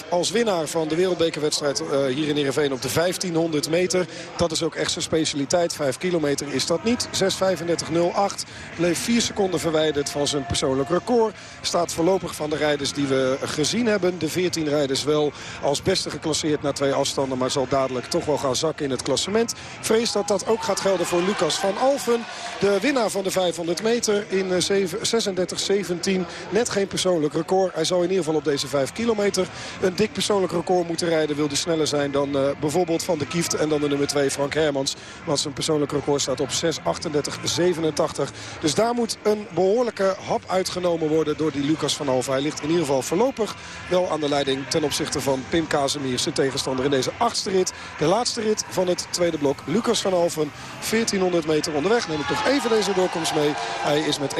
S7: als winnaar van de wereldbekerwedstrijd hier in Ereveen op de 1500 meter. Dat is ook echt zijn specialiteit. 5 kilometer is dat niet. 6.35 38.08. Bleef 4 seconden verwijderd van zijn persoonlijk record. Staat voorlopig van de rijders die we gezien hebben. De 14 rijders wel als beste geclasseerd na twee afstanden. Maar zal dadelijk toch wel gaan zakken in het klassement. Vrees dat dat ook gaat gelden voor Lucas van Alfen. De winnaar van de 500 meter in 36-17. Net geen persoonlijk record. Hij zou in ieder geval op deze 5 kilometer een dik persoonlijk record moeten rijden. Wil hij sneller zijn dan uh, bijvoorbeeld Van de Kieft en dan de nummer 2 Frank Hermans. Want zijn persoonlijk record staat op 6.38. 87. Dus daar moet een behoorlijke hap uitgenomen worden door die Lucas van Alva. Hij ligt in ieder geval voorlopig wel aan de leiding ten opzichte van Pim Kazemier, zijn tegenstander in deze achtste rit. De laatste rit van het tweede blok. Lucas van Alven, 1400 meter onderweg. Neem ik nog even deze doorkomst mee. Hij is met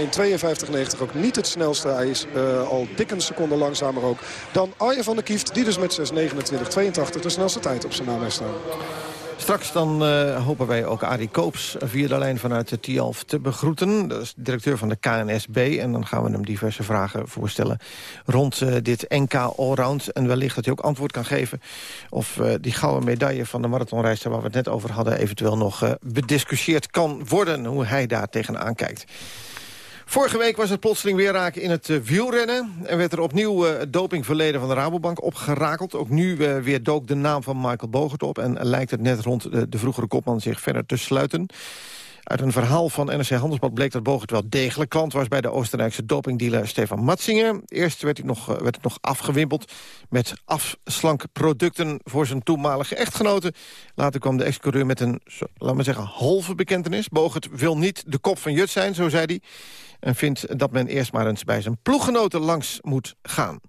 S7: 1.52.90 ook niet het snelste. Hij is uh, al dik een seconde langzamer ook dan Arjen van der Kieft. Die dus met 6.29.82 de snelste tijd op zijn naam heeft staan.
S6: Straks dan uh, hopen wij ook Arie Koops via de lijn vanuit de Tialf te begroeten. Dat is directeur van de KNSB. En dan gaan we hem diverse vragen voorstellen rond uh, dit NK Allround. En wellicht dat hij ook antwoord kan geven of uh, die gouden medaille van de marathonreis... waar we het net over hadden, eventueel nog bediscussieerd kan worden. Hoe hij daar tegenaan kijkt. Vorige week was het plotseling weer raken in het uh, wielrennen. En werd er opnieuw uh, het dopingverleden van de Rabobank opgerakeld. Ook nu uh, weer dook de naam van Michael Bogert op. En lijkt het net rond de vroegere kopman zich verder te sluiten. Uit een verhaal van NRC Handelsblad bleek dat Bogert wel degelijk klant was... bij de Oostenrijkse dopingdealer Stefan Matzingen. Eerst werd, hij nog, werd het nog afgewimpeld met afslankproducten... voor zijn toenmalige echtgenote. Later kwam de ex-coureur met een, laten we zeggen, halve bekentenis. Bogert wil niet de kop van Jut zijn, zo zei hij en vindt dat men eerst maar eens bij zijn ploeggenoten langs moet gaan.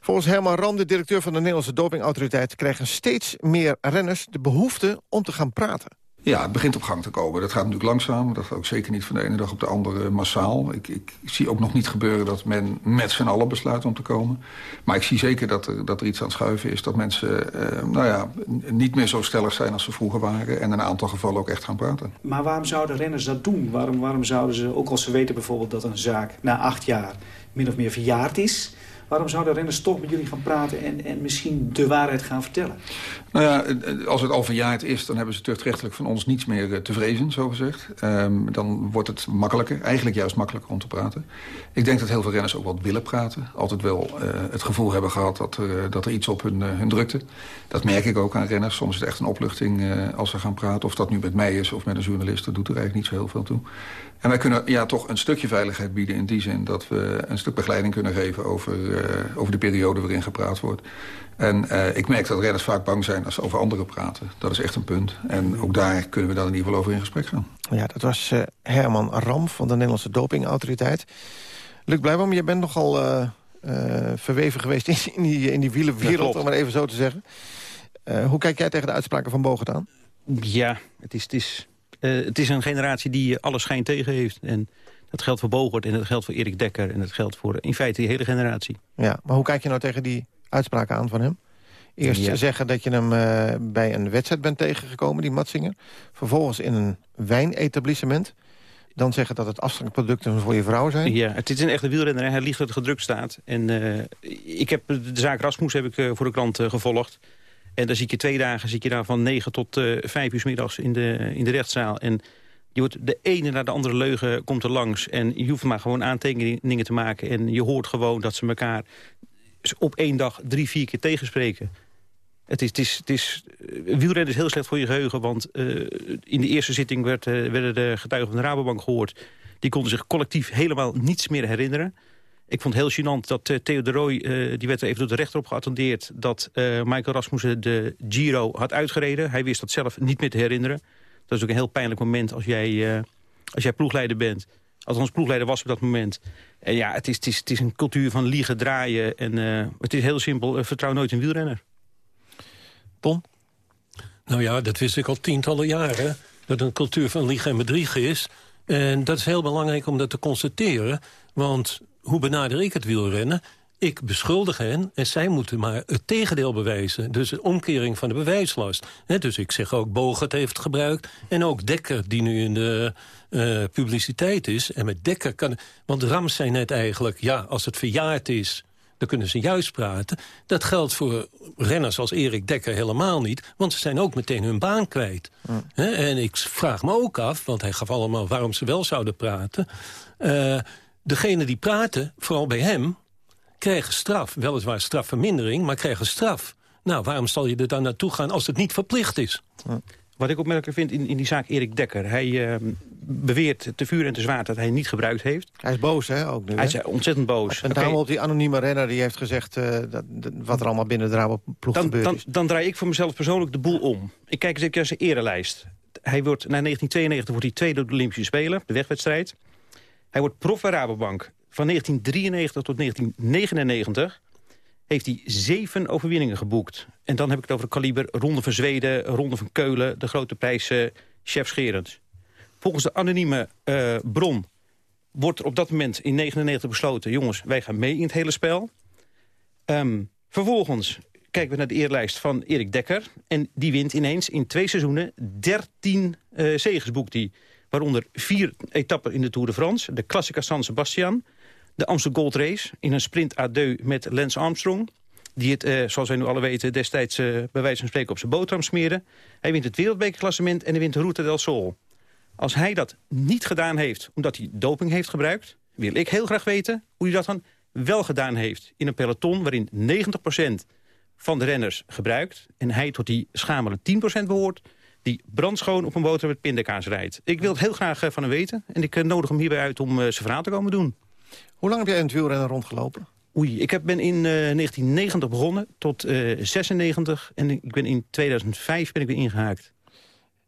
S6: Volgens Herman Ram, de directeur van de Nederlandse dopingautoriteit... krijgen steeds meer renners de behoefte om te gaan praten.
S14: Ja, het begint op gang te komen. Dat gaat natuurlijk langzaam. Dat gaat ook zeker niet van de ene dag op de andere massaal. Ik, ik zie ook nog niet gebeuren dat men met z'n allen besluit om te komen. Maar ik zie zeker dat er, dat er iets aan het schuiven is. Dat mensen eh, nou ja, niet meer zo stellig zijn als ze vroeger waren. En in een aantal gevallen ook echt gaan praten.
S15: Maar waarom zouden renners dat doen? Waarom, waarom zouden ze, ook als ze weten bijvoorbeeld dat een zaak na acht jaar min of meer verjaard is... Waarom zouden renners toch met jullie gaan praten en, en misschien de waarheid gaan vertellen?
S14: Nou ja, als het al verjaard is, dan hebben ze tuchtrechtelijk van ons niets meer eh, te vrezen, zo gezegd. Um, dan wordt het makkelijker, eigenlijk juist makkelijker om te praten. Ik denk dat heel veel renners ook wat willen praten. Altijd wel uh, het gevoel hebben gehad dat er, dat er iets op hun, hun drukte. Dat merk ik ook aan renners. Soms is het echt een opluchting als ze gaan praten. Of dat nu met mij is of met een journalist, dat doet er eigenlijk niet zo heel veel toe. En wij kunnen ja, toch een stukje veiligheid bieden in die zin... dat we een stuk begeleiding kunnen geven over, uh, over de periode waarin gepraat wordt. En uh, ik merk dat renners vaak bang zijn als ze over anderen praten. Dat is echt een punt. En ook daar kunnen we dan in ieder geval over in gesprek gaan.
S6: Ja, dat was uh, Herman Ram van de Nederlandse Dopingautoriteit. Luc Blijboom, je bent nogal verweven geweest in, in, die, in die wielenwereld, om maar even zo te zeggen. hoe kijk jij tegen de uitspraken van Bogert aan?
S9: Ja, het is... Het is uh, het is een generatie die alle schijn tegen heeft. En dat geldt voor Bogert en dat geldt voor Erik Dekker... en dat geldt voor in feite die hele generatie.
S6: Ja, maar hoe kijk je nou tegen die uitspraken aan van hem? Eerst ja. zeggen dat je hem uh, bij een wedstrijd bent tegengekomen, die Matsinger. Vervolgens in een wijnetablissement. Dan zeggen dat het afstandproducten voor je vrouw zijn.
S9: Ja, het is een echte wielrenner. Hij liegt dat het gedrukt staat. En uh, ik heb de zaak Rasmus heb ik, uh, voor de krant gevolgd. En dan zie je twee dagen zit je daar van 9 tot uh, 5 uur s middags in de, in de rechtszaal. En je wordt de ene naar de andere leugen komt er langs. En je hoeft maar gewoon aantekeningen te maken. En je hoort gewoon dat ze elkaar op één dag drie, vier keer tegenspreken. Het is, het is, het is, wielrennen is heel slecht voor je geheugen. Want uh, in de eerste zitting werd, werden de getuigen van de Rabobank gehoord. Die konden zich collectief helemaal niets meer herinneren. Ik vond het heel gênant dat uh, Theo de Roy, uh, die werd er even door de rechter op geattendeerd... dat uh, Michael Rasmussen de Giro had uitgereden. Hij wist dat zelf niet meer te herinneren. Dat is ook een heel pijnlijk moment als jij, als jij ploegleider bent. Althans, ploegleider was op dat moment. En ja, het is, het is, het is een cultuur van liegen, draaien. En het is heel simpel, vertrouw nooit een wielrenner.
S6: Tom?
S8: Nou ja, dat wist ik al tientallen jaren. Dat een cultuur van liegen en bedriegen is. En dat is heel belangrijk om dat te constateren. Want hoe benader ik het wielrennen? Ik beschuldig hen en zij moeten maar het tegendeel bewijzen. Dus een omkering van de bewijslast. dus ik zeg ook, Bogert heeft gebruikt. En ook Dekker, die nu in de uh, publiciteit is. En met Dekker kan... Want Rams zei net eigenlijk, ja, als het verjaard is... dan kunnen ze juist praten. Dat geldt voor renners als Erik Dekker helemaal niet. Want ze zijn ook meteen hun baan kwijt. En ik vraag me ook af, want hij gaf allemaal waarom ze wel zouden praten... Uh, degene die praten, vooral bij hem, krijgen straf. Weliswaar strafvermindering, maar krijgen straf. Nou, waarom zal je er dan naartoe gaan als het niet verplicht is?
S9: Wat ik opmerkelijk vind in, in die zaak Erik Dekker... hij uh, beweert te vuur en te zwaar dat hij niet gebruikt heeft.
S6: Hij is boos, hè? Ook nu,
S9: hij is ontzettend boos.
S6: En daarom okay. op die anonieme renner die heeft gezegd... Uh, dat, wat er allemaal binnen de Rabo-ploeg gebeurd
S9: dan,
S6: is.
S9: Dan draai ik voor mezelf persoonlijk de boel om. Ik kijk eens even naar zijn erelijst. Hij wordt, na 1992 wordt hij tweede op de Olympische Spelen, de wegwedstrijd. Hij wordt prof bij Rabobank. Van 1993 tot 1999 heeft hij zeven overwinningen geboekt. En dan heb ik het over het kaliber Ronde van Zweden, Ronde van Keulen... de grote prijs Chef Scherens. Volgens de anonieme uh, bron wordt op dat moment in 1999 besloten... jongens, wij gaan mee in het hele spel. Um, vervolgens kijken we naar de eerlijst van Erik Dekker. En die wint ineens in twee seizoenen 13 uh, zegens boekt hij. Waaronder vier etappen in de Tour de France. De Classica San Sebastian. De Amsterdam Gold Race in een sprint à deux met Lance Armstrong. Die het, eh, zoals wij nu alle weten, destijds eh, bij wijze van spreken op zijn boterham smeerde. Hij wint het wereldbekerklassement en hij wint de Route del Sol. Als hij dat niet gedaan heeft omdat hij doping heeft gebruikt... wil ik heel graag weten hoe hij dat dan wel gedaan heeft. In een peloton waarin 90% van de renners gebruikt... en hij tot die schamele 10% behoort die brandschoon op een boter met pindakaas rijdt. Ik wil het heel graag van hem weten. En ik nodig hem hierbij uit om zijn verhaal te komen doen.
S6: Hoe lang heb jij in het wielrennen rondgelopen?
S9: Oei, ik heb, ben in uh, 1990 begonnen tot uh, 96. En ik ben in 2005 ben ik weer ingehaakt.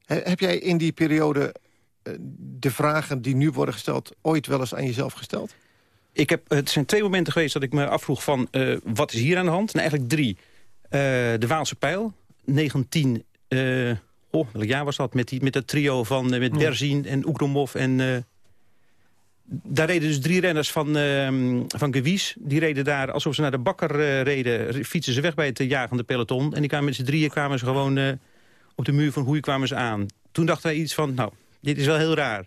S6: He, heb jij in die periode uh, de vragen die nu worden gesteld... ooit wel eens aan jezelf gesteld?
S9: Ik heb, het zijn twee momenten geweest dat ik me afvroeg van... eh, wat is hier aan de hand? Nou, eigenlijk drie. Eh, de Waalse Pijl, 19... eh, oh, welk jaar was dat? Met, die, met dat trio van uh, met Berzin en Oekromov en... Uh, daar reden dus drie renners van, uh, van Gewies. Die reden daar alsof ze naar de bakker uh, reden. Fietsen ze weg bij het jagende peloton. En die kwamen met z'n drieën kwamen ze gewoon uh, op de muur van hoe kwamen ze aan. Toen dachten wij iets van, nou, dit is wel heel raar.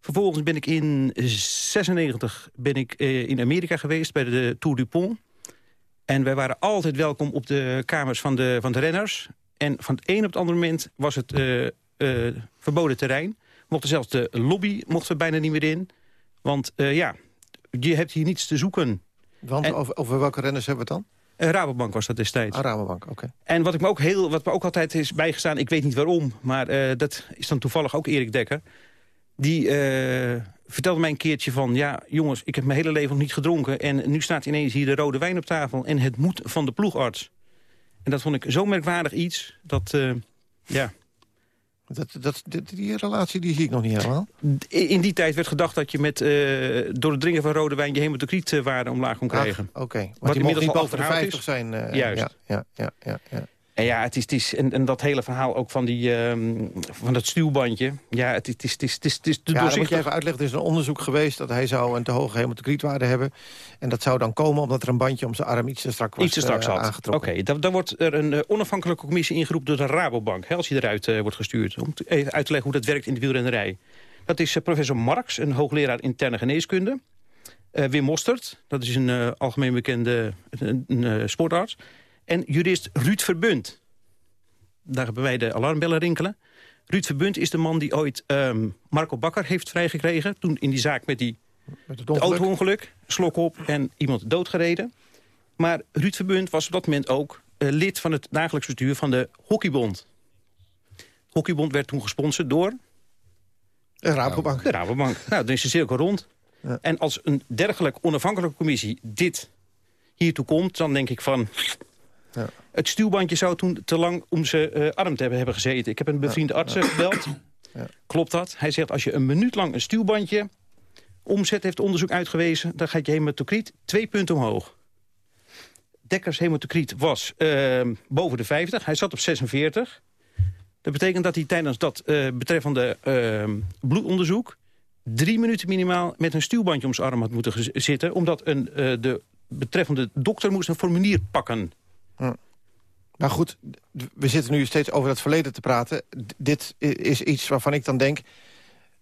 S9: Vervolgens ben ik in 96 ben ik, in Amerika geweest bij de Tour du Pont. En wij waren altijd welkom op de kamers van de, van de renners. En van het een op het andere moment was het verboden terrein. Mochten zelfs de lobby mochten we bijna niet meer in. Want uh, ja, je hebt hier niets te zoeken.
S6: Want en, over, over, welke renners hebben we het
S9: dan? Rabobank was dat destijds.
S6: Ah, Rabobank, oké. Okay.
S9: En wat, ik me ook heel, wat me ook altijd is bijgestaan, ik weet niet waarom... maar uh, dat is dan toevallig ook Erik Dekker... die vertelde mij een keertje van... ja, jongens, ik heb mijn hele leven nog niet gedronken... en nu staat ineens hier de rode wijn op tafel... en het moet van de ploegarts. En dat vond ik zo merkwaardig iets, dat... ja,
S6: dat, dat, die relatie die zie ik nog niet helemaal.
S9: In die tijd werd gedacht dat je met, uh, door het drinken van rode wijn... je hematocrietwaarde omlaag kon krijgen.
S6: Oké, okay. wat inmiddels niet boven de 50 is. zijn. Uh,
S9: Juist.
S6: Ja, ja, ja, ja,
S9: En ja, het is, het is, en, en dat hele verhaal ook van, die, um, van dat stuwbandje. Ja, het, het is, het is, het is, het is
S6: ja, moet je even uitleggen. Er is een onderzoek geweest dat hij zou een te hoge hematocrietwaarde hebben. En dat zou dan komen omdat er een bandje om zijn arm iets te strak was
S9: iets te strak
S6: uh, aangetrokken.
S9: Oké, okay, dan, dan wordt er een uh, onafhankelijke commissie ingeroepen door de Rabobank. Hè, als hij eruit uh, wordt gestuurd. Om te, even uit te leggen hoe dat werkt in de wielrennerij. Dat is professor Marx, een hoogleraar interne geneeskunde. Wim Mostert, dat is een algemeen bekende een, een, sportarts. En jurist Ruud Verbund daar hebben wij de alarmbellen rinkelen. Ruud Verbund is de man die ooit um, Marco Bakker heeft vrijgekregen... toen in die zaak met die auto-ongeluk, slok op en iemand doodgereden. Maar Ruud Verbund was op dat moment ook uh, lid van het dagelijks bestuur van de Hockeybond. Hockeybond werd toen gesponsord door...
S6: De Rabobank.
S9: De Rabobank. Nou, dan is de cirkel rond. Ja. En als een dergelijk onafhankelijke commissie dit hiertoe komt... dan denk ik van, ja. Het stuwbandje zou toen te lang om zijn uh, arm te hebben, hebben gezeten. Ik heb een bevriende arts ja. gebeld. Ja. Klopt dat? Hij zegt, als je een minuut lang een stuwbandje omzet, heeft onderzoek uitgewezen... dan gaat je hematocriet twee punten omhoog. Dekkers hematocriet was uh, boven de 50. Hij zat op 46. Dat betekent dat hij tijdens dat uh, betreffende uh, bloedonderzoek... drie minuten minimaal met een stuwbandje om zijn arm had moeten zitten... omdat een, de betreffende dokter moest een formulier pakken...
S6: Hm. Nou goed, we zitten nu steeds over het verleden te praten. D dit is iets waarvan ik dan denk...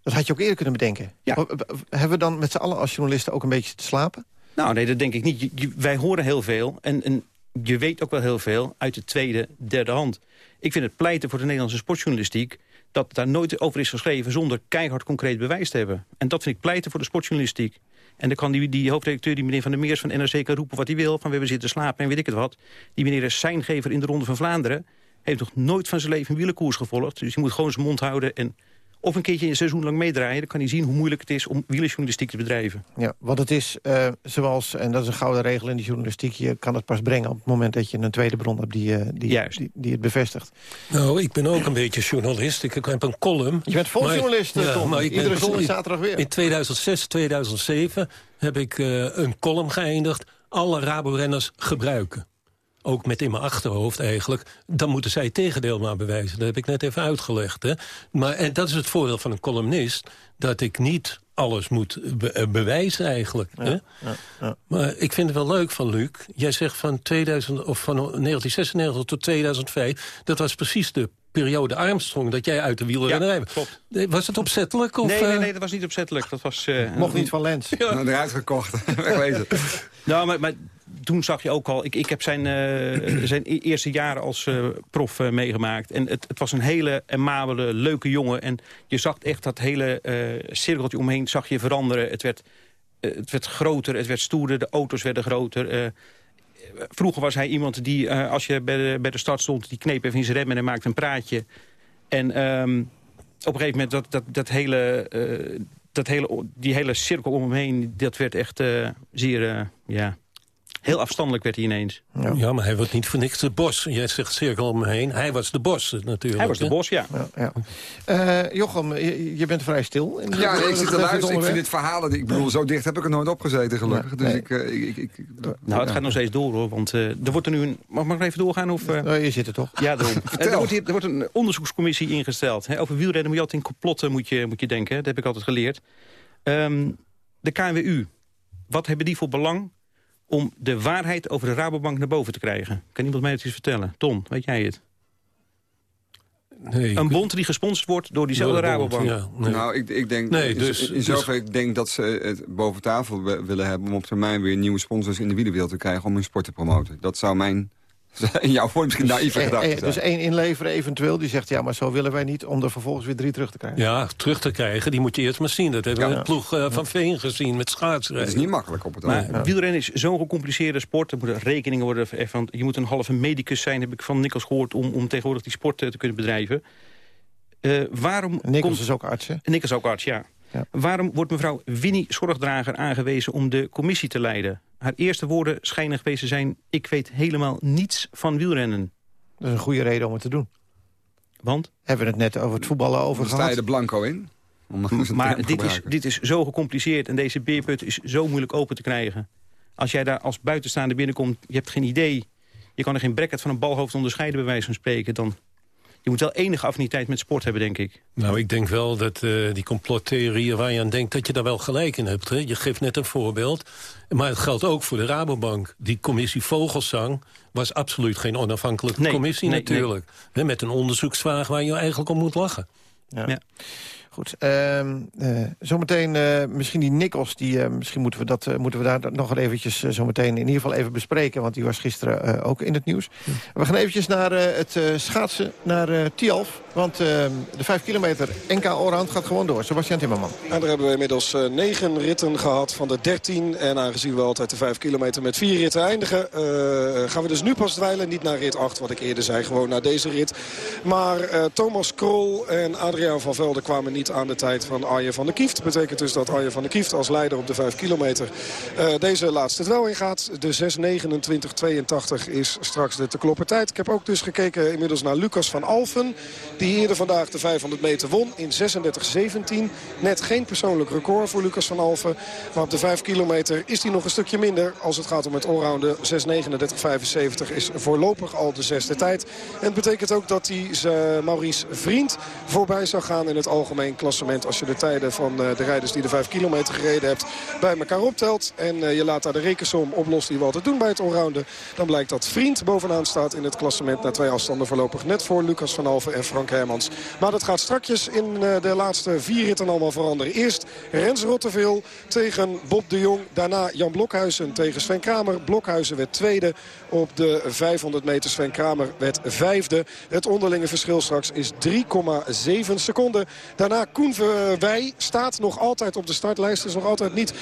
S6: dat had je ook eerder kunnen bedenken.
S9: Ja.
S6: Hebben we dan met z'n allen als journalisten ook een beetje te slapen?
S9: Nou nee, dat denk ik niet. Je, je, wij horen heel veel en, en je weet ook wel heel veel uit de tweede, derde hand. Ik vind het pleiten voor de Nederlandse sportjournalistiek... dat daar nooit over is geschreven zonder keihard concreet bewijs te hebben. En dat vind ik pleiten voor de sportjournalistiek. En dan kan die, die hoofdredacteur, die meneer Van der Meers van NRC... kan roepen wat hij wil, van we hebben zitten slapen en weet ik het wat. Die meneer is zijngever in de Ronde van Vlaanderen... heeft nog nooit van zijn leven een wielerkoers gevolgd. Dus hij moet gewoon zijn mond houden en of een keertje een seizoen lang meedraaien. Dan kan hij zien hoe moeilijk het is om wielerjournalistiek te bedrijven.
S6: Ja, want het is uh, zoals, en dat is een gouden regel in de journalistiek... je kan het pas brengen op het moment dat je een tweede bron hebt die, uh, die,
S9: Juist.
S6: die, die, het bevestigt.
S8: Nou, ik ben ook een beetje journalist. Ik heb een column.
S6: Je bent vol journalist, ja, Tom. Maar ik Iedere ben, zondag zaterdag weer.
S8: In 2006, 2007 heb ik uh, een column geëindigd. Alle Rabo-renners gebruiken ook met in mijn achterhoofd eigenlijk... dan moeten zij het tegendeel maar bewijzen. Dat heb ik net even uitgelegd. Hè? Maar en dat is het voordeel van een columnist... dat ik niet alles moet be bewijzen eigenlijk. Ja, hè? Ja, ja. Maar ik vind het wel leuk van Luc. Jij zegt van, 2000, of van 1996 tot 2005... dat was precies de periode Armstrong dat jij uit de wielrennerij...
S9: Ja,
S8: was het opzettelijk? Of,
S9: nee, nee, nee, dat was niet opzettelijk. Dat was, uh,
S6: Mocht niet van Lens.
S10: Ja. Nou, eruit gekocht. Wegwezen.
S9: nou, maar, maar toen zag je ook al... Ik, ik heb zijn, uh, zijn eerste jaren als uh, prof uh, meegemaakt. En het, het was een hele amabele, leuke jongen. En je zag echt dat hele cirkeltje omheen zag je veranderen. Het werd, het werd groter, het werd stoerder, de auto's werden groter. vroeger was hij iemand die, als je bij de, bij de start stond... die kneep even in zijn rem en hij maakte een praatje. En um, op een gegeven moment dat, dat, dat hele... dat hele, die hele cirkel om hem heen, dat werd echt zeer ja, Heel afstandelijk werd hij ineens.
S8: Ja. maar hij wordt niet voor niks de bos. Jij zegt cirkel om me heen. Hij was de bos natuurlijk.
S9: Hij was de bos, ja.
S6: ja, Eh, Jochem, je, je bent vrij stil. In
S10: Ja, nee, ik zit te luisteren. Ik vind dit verhalen... Ik bedoel, zo dicht heb ik er nooit opgezeten, gelukkig. Dus
S6: Nee.
S10: ik, eh, ik, ik, ik-
S9: Nou, het
S10: ja.
S9: gaat nog steeds door, hoor. Want eh, er wordt er nu een... Mag, mag ik even doorgaan? Of, eh?
S6: Oh, je zit er toch?
S9: Ja, daarom. Eh, er, wordt hier, er wordt een onderzoekscommissie ingesteld. Hè. Over wielrennen moet je altijd in complotten moet je, moet je denken. hè. Dat heb ik altijd geleerd. Ehm, de KNWU, wat hebben die voor belang om de waarheid over de Rabobank naar boven te krijgen? Kan iemand mij dat eens vertellen? Ton, weet jij het?
S8: Nee,
S9: Een bond die gesponsord wordt door diezelfde Rabobank.
S8: ja. Nee.
S10: Nou, ik, ik denk,
S8: Nee, dus-
S10: in,
S8: dus-
S10: zover ik denk dat ze het boven tafel wi- willen hebben... om op termijn weer nieuwe sponsors in de wielerwereld te krijgen... om hun sport te promoten. Dat zou mijn, in jouw voor misschien naïeve
S6: Eh,
S10: gedachte
S6: eh,
S10: zijn.
S6: dus één inleveren eventueel, die zegt... ja, maar zo willen wij niet, om er vervolgens weer drie terug te krijgen.
S8: Ja, terug te krijgen, die moet je eerst maar zien. Dat hebben we
S6: Ja.
S8: in de ploeg eh, van Veen gezien met schaatsrijden.
S10: Het is niet makkelijk op het
S9: Maar
S10: ogenblik.
S9: wielrennen is zo'n gecompliceerde sport. Er moeten rekeningen worden van. Je moet een halve medicus zijn, heb ik van Nikkels gehoord... om, om tegenwoordig die sport te kunnen bedrijven. Eh, waarom
S6: Nikkels
S9: komt...
S6: is ook arts, hè?
S9: Nikkels ook arts, ja.
S6: Ja.
S9: Waarom wordt mevrouw Winnie Zorgdrager aangewezen om de commissie te leiden? Haar eerste woorden schijnen geweest te zijn... ik weet helemaal niets van wielrennen.
S6: Dat is een goede reden om het te doen.
S9: Want?
S6: Hebben we het net over het voetballen over
S10: Dan sta je
S6: gehad?
S10: er blanco in.
S9: Maar dit is, dit is zo gecompliceerd en deze beerput is zo moeilijk open te krijgen. Als jij daar als buitenstaander binnenkomt, je hebt geen idee... je kan er geen bracket van een balhoofd onderscheiden bij wijze van spreken... dan je moet wel enige affiniteit met sport hebben, denk ik.
S8: Nou, ik denk wel dat eh, die complottheorieën waar je aan denkt... dat je daar wel gelijk in hebt. Hè? Je geeft net een voorbeeld. Maar het geldt ook voor de Rabobank. Die commissie Vogelsang was absoluut geen onafhankelijke
S9: Nee,
S8: commissie
S9: nee,
S8: natuurlijk. Hè, Met een onderzoeksvraag waar je eigenlijk om moet lachen.
S6: Ja.
S9: Ja.
S6: Goed. ehm, eh, zometeen eh, misschien die Nikkels, die, eh, misschien moeten we, dat, eh, moeten we daar nog eventjes zometeen in ieder geval even bespreken. Want die was gisteren eh, ook in het nieuws. We gaan eventjes naar eh, het eh, schaatsen, naar eh Tialf. Want eh, de 5 kilometer NK Allround gaat gewoon door. Sebastian Timmerman.
S7: En daar hebben we inmiddels eh, negen ritten gehad van de 13. En aangezien we altijd de 5 kilometer met vier ritten eindigen... eh, gaan we dus nu pas dweilen. Niet naar rit 8, wat ik eerder zei, gewoon naar deze rit. Maar eh, Thomas Krol en Adriaan van Velde kwamen niet aan de tijd van Arjen van der Kieft. Betekent dus dat Arjen van der Kieft als leider op de 5 kilometer... eh, deze laatste dwel ingaat. De 6.29.82 is straks de te kloppen tijd. Ik heb ook dus gekeken inmiddels naar Lucas van Alfen... die eerder vandaag de 500 meter won in 36.17. Net geen persoonlijk record voor Lucas van Alfen. Maar op de 5 kilometer is hij nog een stukje minder... als het gaat om het allrounden 6.39.75 is voorlopig al de zesde tijd. En het betekent ook dat hij Maurice Vriend voorbij zou gaan in het algemeen klassement. Als je de tijden van eh, de rijders die de 5 kilometer gereden hebt bij elkaar optelt. En eh, je laat daar de rekensom oplossen die we altijd doen bij het allrounden. Dan blijkt dat Vriend bovenaan staat in het klassement na twee afstanden voorlopig. Net voor Lucas van Alphen en Frank Hermans. Maar dat gaat strakjes in eh, de laatste vier ritten allemaal veranderen. Eerst Rens Rotteveel tegen Bob de Jong. Daarna Jan Blokhuizen tegen Sven Kramer. Blokhuizen werd tweede op de 500 meter. Sven Kramer werd vijfde. Het onderlinge verschil straks is 3,7 seconden. Daarna Koen Wij staat nog altijd op de startlijst. Het is nog altijd niet 100%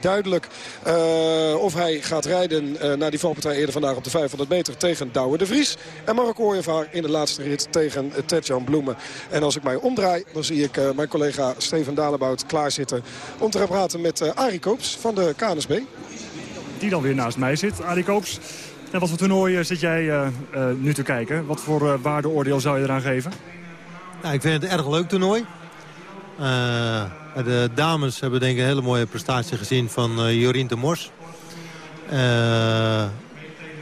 S7: duidelijk eh, of hij gaat rijden eh, naar die valpartij eerder vandaag op de 500 meter tegen Douwe de Vries. En Mark Ooyevaar in de laatste rit tegen uh, Tetjan Bloemen. En als ik mij omdraai, dan zie ik mijn collega Steven Dalebout klaarzitten om te gaan praten met Arie Koops van de KNSB.
S16: Die dan weer naast mij zit, Arie Koops. En wat voor toernooi zit jij nu te kijken? Wat voor waardeoordeel zou je eraan geven?
S17: Nou, ik vind het een erg leuk toernooi. de dames hebben denk ik een hele mooie prestatie gezien van Jorien de Mors.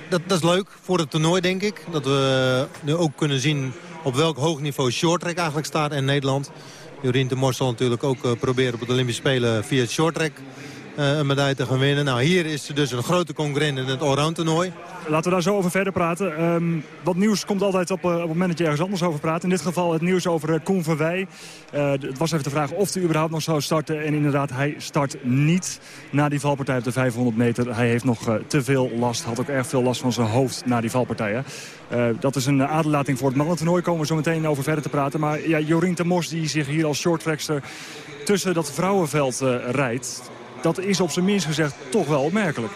S17: Dat, dat, is leuk voor het toernooi, denk ik. Dat we nu ook kunnen zien op welk hoog niveau shorttrack eigenlijk staat in Nederland. Jorien de Mors zal natuurlijk ook proberen op het Olympische Spelen via shorttrack uh, een medaille te gaan winnen. Nou, hier is ze dus een grote concurrent in het allround toernooi.
S16: Laten we daar zo over verder praten. Um, wat nieuws komt altijd op, uh, op het moment dat je ergens anders over praat. In dit geval het nieuws over uh, Koen van Wij. het was even de vraag of hij überhaupt nog zou starten. En inderdaad, hij start niet na die valpartij op de 500 meter. Hij heeft nog te veel last. Had ook erg veel last van zijn hoofd na die valpartijen. dat is een aderlating voor het mannentoernooi. Komen we zo meteen over verder te praten. Maar ja, Jorien de Mos die zich hier als shorttrackster tussen dat vrouwenveld rijdt dat is op zijn minst gezegd toch wel opmerkelijk.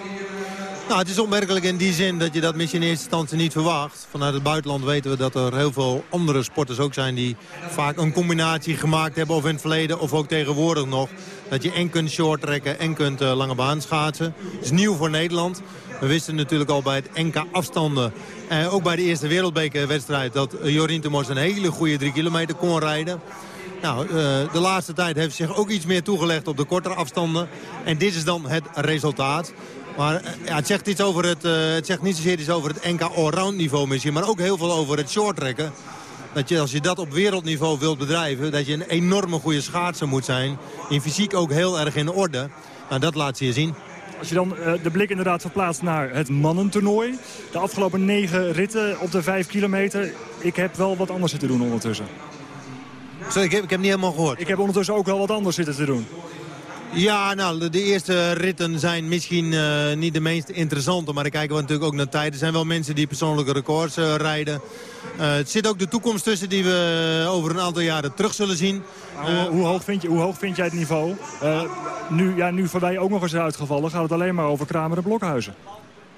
S17: Nou, het is opmerkelijk in die zin dat je dat misschien in eerste instantie niet verwacht. Vanuit het buitenland weten we dat er heel veel andere sporters ook zijn... die vaak een combinatie gemaakt hebben, of in het verleden of ook tegenwoordig nog. Dat je en kunt short trekken en kunt uh, lange baan schaatsen. Dat is nieuw voor Nederland. We wisten natuurlijk al bij het NK afstanden, eh, ook bij de eerste wereldbekerwedstrijd... dat Jorien Temors een hele goede drie kilometer kon rijden. Nou, uh, de laatste tijd heeft zich ook iets meer toegelegd op de kortere afstanden. En dit is dan het resultaat. Maar uh, ja, het, zegt iets over het, uh, het zegt niet zozeer iets over het NK allround niveau misschien... maar ook heel veel over het shorttrekken. Dat je, als je dat op wereldniveau wilt bedrijven... dat je een enorme goede schaatser moet zijn. In fysiek ook heel erg in orde. Nou, dat laat ze je zien.
S16: Als je dan de blik inderdaad verplaatst naar het mannentoernooi. De afgelopen negen ritten op de vijf kilometer. Ik heb wel wat anders zitten doen ondertussen.
S17: Sorry, ik heb, ik heb niet helemaal gehoord.
S16: Ik heb ondertussen ook wel wat anders zitten te doen.
S17: Ja, nou, de, eerste ritten zijn misschien uh, niet de meest interessante. Maar dan kijken we natuurlijk ook naar tijd. Er zijn wel mensen die persoonlijke records uh, rijden. Uh, het zit ook de toekomst tussen die we over een aantal jaren terug zullen zien.
S16: Hoe, hoe, hoog vind je, hoe hoog vind jij het niveau? nu, ja, nu voor wij ook nog eens uitgevallen gaat het alleen maar over Kramer en Blokhuizen.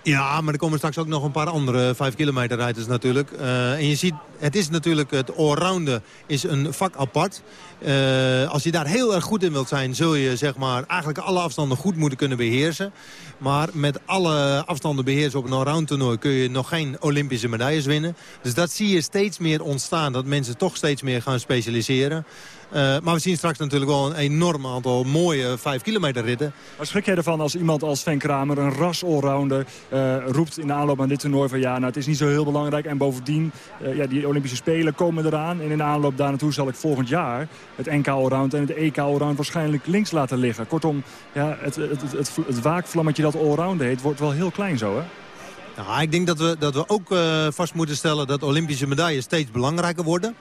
S17: Ja, maar er komen straks ook nog een paar andere 5 kilometer rijders natuurlijk. Uh, en je ziet, het is natuurlijk, het allrounden is een vak apart. Uh, als je daar heel erg goed in wilt zijn, zul je zeg maar eigenlijk alle afstanden goed moeten kunnen beheersen. Maar met alle afstanden beheersen op een allround toernooi kun je nog geen Olympische medailles winnen. Dus dat zie je steeds meer ontstaan, dat mensen toch steeds meer gaan specialiseren. Uh, maar we zien straks natuurlijk wel een enorm aantal mooie 5 kilometer ritten.
S16: Waar schrik jij ervan als iemand als Sven Kramer, een ras allrounder, uh, roept in de aanloop aan dit toernooi van ja, nou het is niet zo heel belangrijk. En bovendien, uh, ja, die Olympische Spelen komen eraan. En in de aanloop daar naartoe zal ik volgend jaar het NK allround en het EK allround waarschijnlijk links laten liggen. Kortom, ja, het, het, het, het, het waakvlammetje dat allround heet, wordt wel heel klein zo hè?
S17: Nou, ik denk dat we, dat we ook uh, vast moeten stellen dat Olympische medailles steeds belangrijker worden.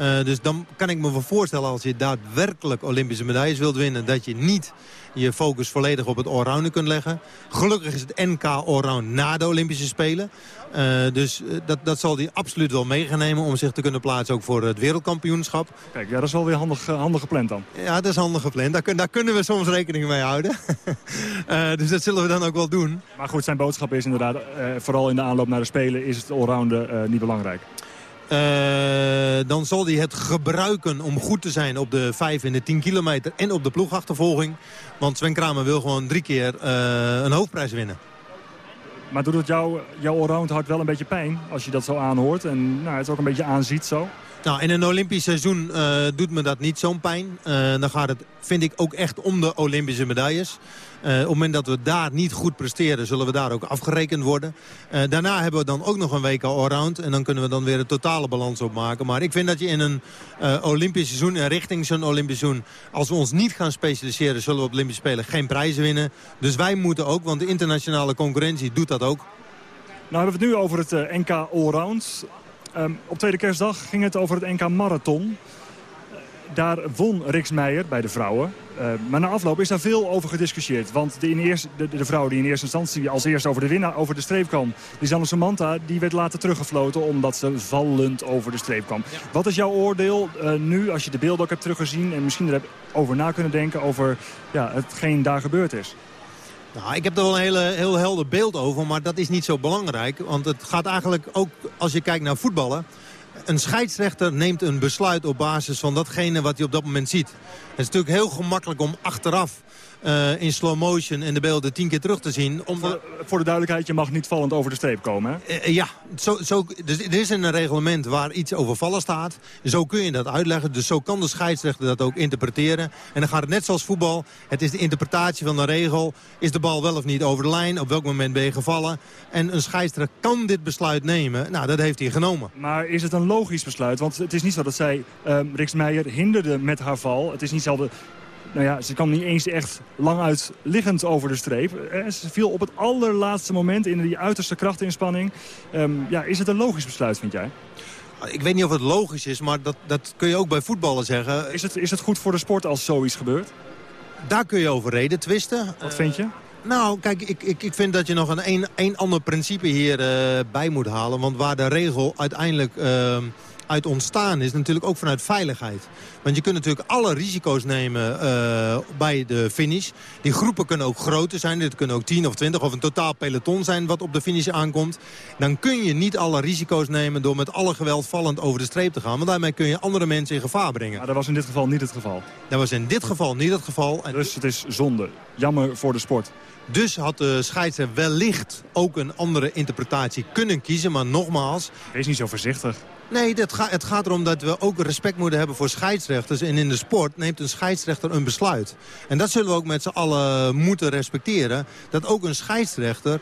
S17: Uh, dus dan kan ik me wel voorstellen als je daadwerkelijk Olympische medailles wilt winnen... dat je niet je focus volledig op het allrounden kunt leggen. Gelukkig is het NK allround na de Olympische Spelen. Uh, dus dat, dat zal hij absoluut wel meegenemen om zich te kunnen plaatsen ook voor het wereldkampioenschap.
S16: Kijk, ja, dat is wel weer handig, handig gepland dan.
S17: Ja, dat is handig gepland. Daar, kun, daar kunnen we soms rekening mee houden. uh, dus dat zullen we dan ook wel doen.
S16: Maar goed, zijn boodschap is inderdaad, vooral in de aanloop naar de Spelen is het allrounden niet belangrijk.
S17: Uh, dan zal hij het gebruiken om goed te zijn op de 5 en de 10 kilometer en op de ploegachtervolging. Want Sven Kramer wil gewoon drie keer uh, een hoofdprijs winnen.
S16: Maar doet het jou, jouw allround hart wel een beetje pijn als je dat zo aanhoort en nou, het ook een beetje aanziet zo?
S17: Nou, in een Olympisch seizoen uh, doet me dat niet zo'n pijn. Dan gaat het, vind ik, ook echt om de Olympische medailles. Uh, op het moment dat we daar niet goed presteren, zullen we daar ook afgerekend worden. Uh, daarna hebben we dan ook nog een week allround. En dan kunnen we dan weer een totale balans opmaken. Maar ik vind dat je in een uh, Olympisch seizoen, en richting zo'n Olympisch seizoen... als we ons niet gaan specialiseren, zullen we op Olympische Spelen geen prijzen winnen. Dus wij moeten ook, want de internationale concurrentie doet dat ook.
S16: Nou hebben we het nu over het NK Allround. Um, op tweede kerstdag ging het over het NK Marathon. Daar won Riks Meijer bij de vrouwen. Uh, maar na afloop is daar veel over gediscussieerd. Want de, in de, de, vrouw die in eerste instantie als eerste over de, winnaar, over de streep kwam... Lisanne Samantha, die werd later teruggefloten omdat ze vallend over de streep kwam. Ja. Wat is jouw oordeel uh, nu, als je de beelden ook hebt teruggezien... en misschien er hebt over na kunnen denken over ja, hetgeen daar gebeurd is?
S17: Nou, ik heb er wel een hele, heel helder beeld over, maar dat is niet zo belangrijk. Want het gaat eigenlijk ook, als je kijkt naar voetballen... Een scheidsrechter neemt een besluit op basis van datgene wat hij op dat moment ziet. Het is natuurlijk heel gemakkelijk om achteraf uh, in slow motion en de beelden tien keer terug te zien. Om
S16: voor, voor, de duidelijkheid, je mag niet vallend over de streep komen, hè?
S17: Uh, ja, zo, zo, dus er is een reglement waar iets over vallen staat. Zo kun je dat uitleggen. Dus zo kan de scheidsrechter dat ook interpreteren. En dan gaat het net zoals voetbal. Het is de interpretatie van de regel. Is de bal wel of niet over de lijn? Op welk moment ben je gevallen? En een scheidsrechter kan dit besluit nemen. Nou, dat heeft hij genomen.
S16: Maar is het een logisch besluit? Want het is niet zo dat zij, uh, Riks Meijer, hinderde met haar val. Het is niet zo nou ja, ze kwam niet eens echt lang uit liggend over de streep. Ze viel op het allerlaatste moment in die uiterste krachtinspanning. Um, ja, is het een logisch besluit, vind jij?
S17: Ik weet niet of het logisch is, maar dat, dat kun je ook bij voetballen zeggen.
S16: Is het, is het goed voor de sport als zoiets gebeurt?
S17: Daar kun je over reden twisten.
S16: Wat vind je?
S17: Uh, nou, kijk, ik, ik, ik vind dat je nog een, een, een ander principe hier uh, bij moet halen. Want waar de regel uiteindelijk... Uh, uit ontstaan is natuurlijk ook vanuit veiligheid. Want je kunt natuurlijk alle risico's nemen uh, bij de finish. Die groepen kunnen ook groter zijn. Dit kunnen ook 10 of 20 of een totaal peloton zijn wat op de finish aankomt. Dan kun je niet alle risico's nemen door met alle geweld vallend over de streep te gaan. Want daarmee kun je andere mensen in gevaar brengen.
S16: Maar dat was in dit geval niet het geval.
S17: Dat was in dit geval niet het geval.
S16: En dus het is zonde. Jammer voor de sport.
S17: Dus had de scheidsrechter wellicht ook een andere interpretatie kunnen kiezen. Maar nogmaals...
S16: Wees niet zo voorzichtig.
S17: Nee, het, gaat, erom dat we ook respect moeten hebben voor scheidsrechters. En in de sport neemt een scheidsrechter een besluit. En dat zullen we ook met z'n allen moeten respecteren. Dat ook een scheidsrechter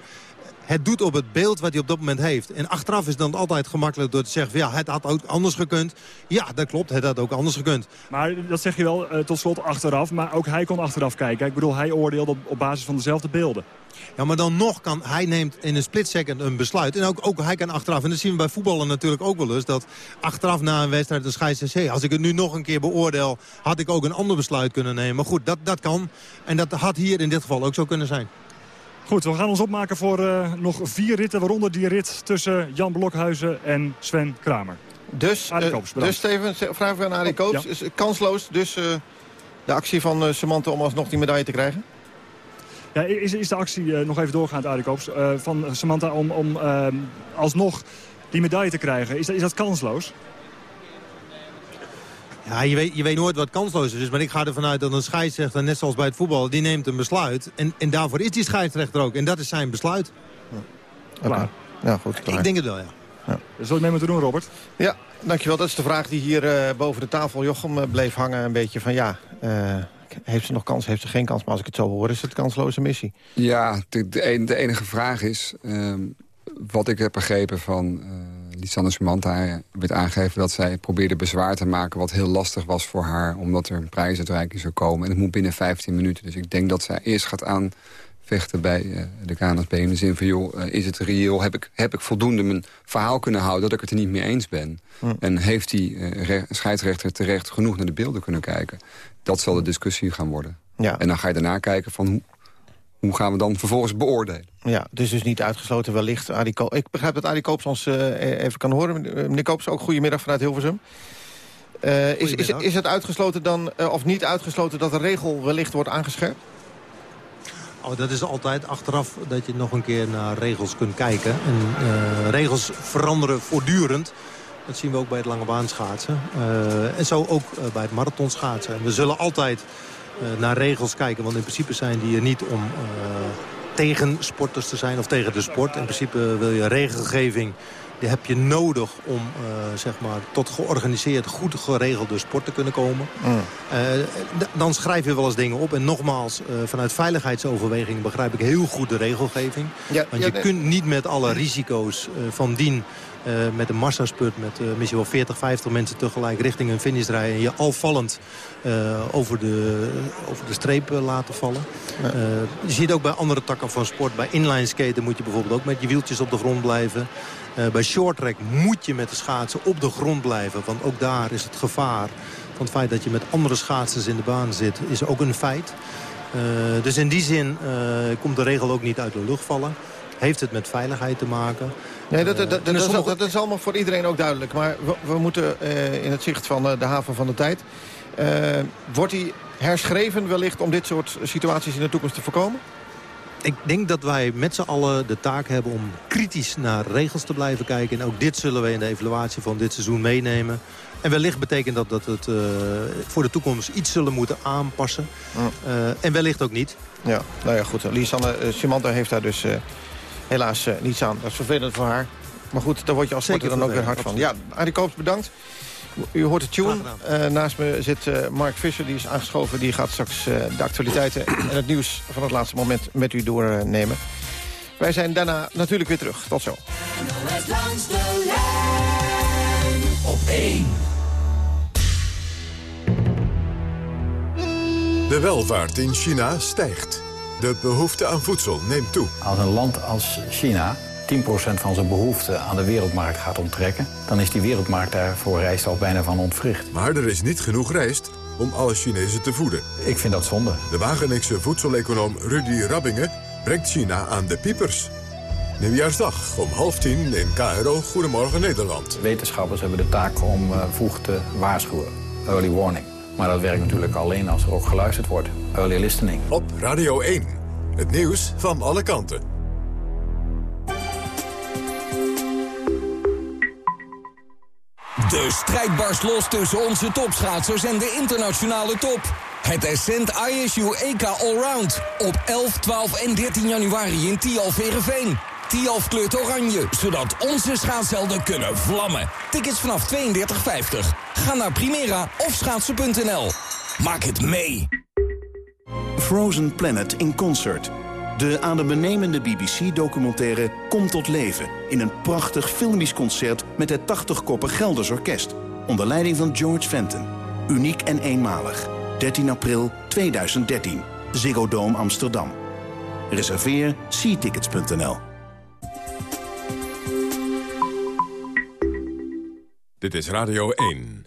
S17: het doet op het beeld wat hij op dat moment heeft. En achteraf is dan altijd gemakkelijk door te zeggen... ja, het had ook anders gekund. Ja, dat klopt, het had ook anders gekund.
S16: Maar dat zeg je wel uh, tot slot achteraf. Maar ook hij kon achteraf kijken. Ik bedoel, hij oordeelde op, op basis van dezelfde beelden.
S17: Ja, maar dan nog kan hij neemt in een split second een besluit. En ook, ook hij kan achteraf. En dat zien we bij voetballen natuurlijk ook wel eens. Dat achteraf na een wedstrijd de scheidsrechter als ik het nu nog een keer beoordeel, had ik ook een ander besluit kunnen nemen. Maar goed, dat, dat kan. En dat had hier in dit geval ook zo kunnen zijn.
S16: Goed, we gaan ons opmaken voor uh, nog vier ritten. Waaronder die rit tussen Jan Blokhuizen en Sven Kramer.
S6: Dus, uh, dus Steven, vraag aan Arie Koops. Is kansloos dus uh, de actie van Samantha om alsnog die medaille te krijgen?
S16: Ja, is, is de actie nog even doorgaand, Arie Koops, van Samantha om, om ehm, alsnog die medaille te krijgen? Is dat, is dat kansloos?
S17: Ja, je weet, je weet nooit wat kansloos is. Maar ik ga ervan uit dat een scheidsrechter, net zoals bij het voetbal... die neemt een besluit. En, en daarvoor is die scheidsrechter ook. En dat is zijn besluit.
S6: Ja. Klaar. Ja, goed. Klaar.
S17: Ik denk het wel, ja.
S16: ja. Zal je mee moeten doen, Robert?
S6: Ja, dankjewel. Dat is de vraag die hier uh, boven de tafel Jochem uh, bleef hangen. Een beetje van ja... Uh, heeft ze nog kans, heeft ze geen kans? Maar als ik het zo hoor, is het een kansloze missie.
S10: Ja, de, de, de enige vraag is... Uh, wat ik heb begrepen van Lisanne Sumanta werd aangegeven dat zij probeerde bezwaar te maken... wat heel lastig was voor haar, omdat er een prijsuitreiking zou komen. En het moet binnen 15 minuten. Dus ik denk dat zij eerst gaat aanvechten bij uh, de KNSB... in de zin van, joh, uh, is het reëel? Heb ik, heb ik voldoende mijn verhaal kunnen houden dat ik het er niet mee eens ben? En heeft die uh, scheidsrechter terecht genoeg naar de beelden kunnen kijken? Dat zal de discussie gaan worden. Ja. En dan ga je daarna kijken van hoe, gaan we dan vervolgens beoordelen?
S6: Ja, dus dus niet uitgesloten wellicht. Adi ik begrijp dat Adi Koops ons uh, even kan horen. Meneer Koops, ook goedemiddag vanuit Hilversum. Uh, is, is, is het uitgesloten dan, uh, of niet uitgesloten dat de regel wellicht wordt aangescherpt?
S17: Oh, dat is altijd achteraf dat je nog een keer naar regels kunt kijken. En, regels veranderen voortdurend. Dat zien we ook bij het lange baan schaatsen. en zo ook bij het marathon schaatsen. we zullen altijd naar regels kijken. Want in principe zijn die er niet om uh, tegen sporters te zijn of tegen de sport. In principe wil je regelgeving die heb je nodig om uh, zeg maar, tot georganiseerd, goed geregelde sport te kunnen komen. Mm. Uh, dan schrijf je wel eens dingen op. En nogmaals, uh, vanuit veiligheidsoverwegingen begrijp ik heel goed de regelgeving. Ja, Want je nee. kunt niet met alle risico's van dien met een massaspurt met uh, misschien wel 40, 50 mensen tegelijk richting een finish rijden. En je al vallend uh, over, de, over de streep laten vallen. Ja. je ziet ook bij andere takken van sport. Bij inline skaten moet je bijvoorbeeld ook met je wieltjes op de grond blijven. bij short track moet je met de schaatsen op de grond blijven. Want ook daar is het gevaar van het feit dat je met andere schaatsers in de baan zit. Is ook een feit. dus in die zin komt de regel ook niet uit de lucht vallen. Heeft het met veiligheid te maken.
S6: Nee, dat, dat, dat, dat, is, dat, is, allemaal voor iedereen ook duidelijk. Maar we, we moeten uh, in het zicht van uh, de haven van de tijd... Wordt die herschreven wellicht om dit soort situaties in de toekomst te voorkomen?
S17: Ik denk dat wij met z'n allen de taak hebben om kritisch naar regels te blijven kijken. En ook dit zullen we in de evaluatie van dit seizoen meenemen. En wellicht betekent dat dat het uh, voor de toekomst iets zullen moeten aanpassen. Uh, en wellicht ook niet.
S6: Ja, nou ja, goed. Lisanne uh, Simanta heeft daar dus helaas uh, niets aan. Dat is vervelend voor haar. Maar goed, daar word je als sporter dan ook weer hard van. Ja, Arie Koops, bedankt. U hoort de tune. Uh, naast me zit uh, Mark Visser, die is aangeschoven. Die gaat straks uh, de actualiteiten en het nieuws van het laatste moment met u doornemen. Wij zijn daarna natuurlijk weer terug. Tot zo. langs de lijn op 1.
S11: De welvaart in China stijgt. De behoefte aan voedsel neemt toe.
S18: Als een land als China 10% van zijn behoefte aan de wereldmarkt gaat onttrekken... dan is die wereldmarkt daar voor rijst al bijna van ontwricht.
S11: Maar er is niet genoeg rijst om alle Chinezen te voeden.
S18: Ik vind dat zonde.
S11: De Wageningse voedseleconoom Rudy Rabbingen brengt China aan de piepers. Nieuwjaarsdag om half tien in KRO Goedemorgen Nederland.
S18: Wetenschappers hebben de taak om uh, vroeg te waarschuwen. Early warning. Maar dat werkt natuurlijk alleen als er ook geluisterd wordt. Early listening.
S11: Op Radio 1. Het nieuws van alle kanten.
S19: De strijd barst los tussen onze topschaatsers en de internationale top. Het Ascent ISU EK Allround. Op 11, 12 en 13 januari in Tialf Verenveen. Tialf kleurt oranje, zodat onze schaatshelden kunnen vlammen. Tickets vanaf 32,50. Ga naar Primera of schaatsen.nl. Maak het mee.
S20: Frozen Planet in Concert. De aan de benemende BBC-documentaire komt tot leven... in een prachtig filmisch concert met het 80-koppig Gelders Orkest... onder leiding van George Fenton. Uniek en eenmalig. 13 april 2013. Ziggo Dome Amsterdam. Reserveer seatickets.nl.
S11: Dit is Radio 1.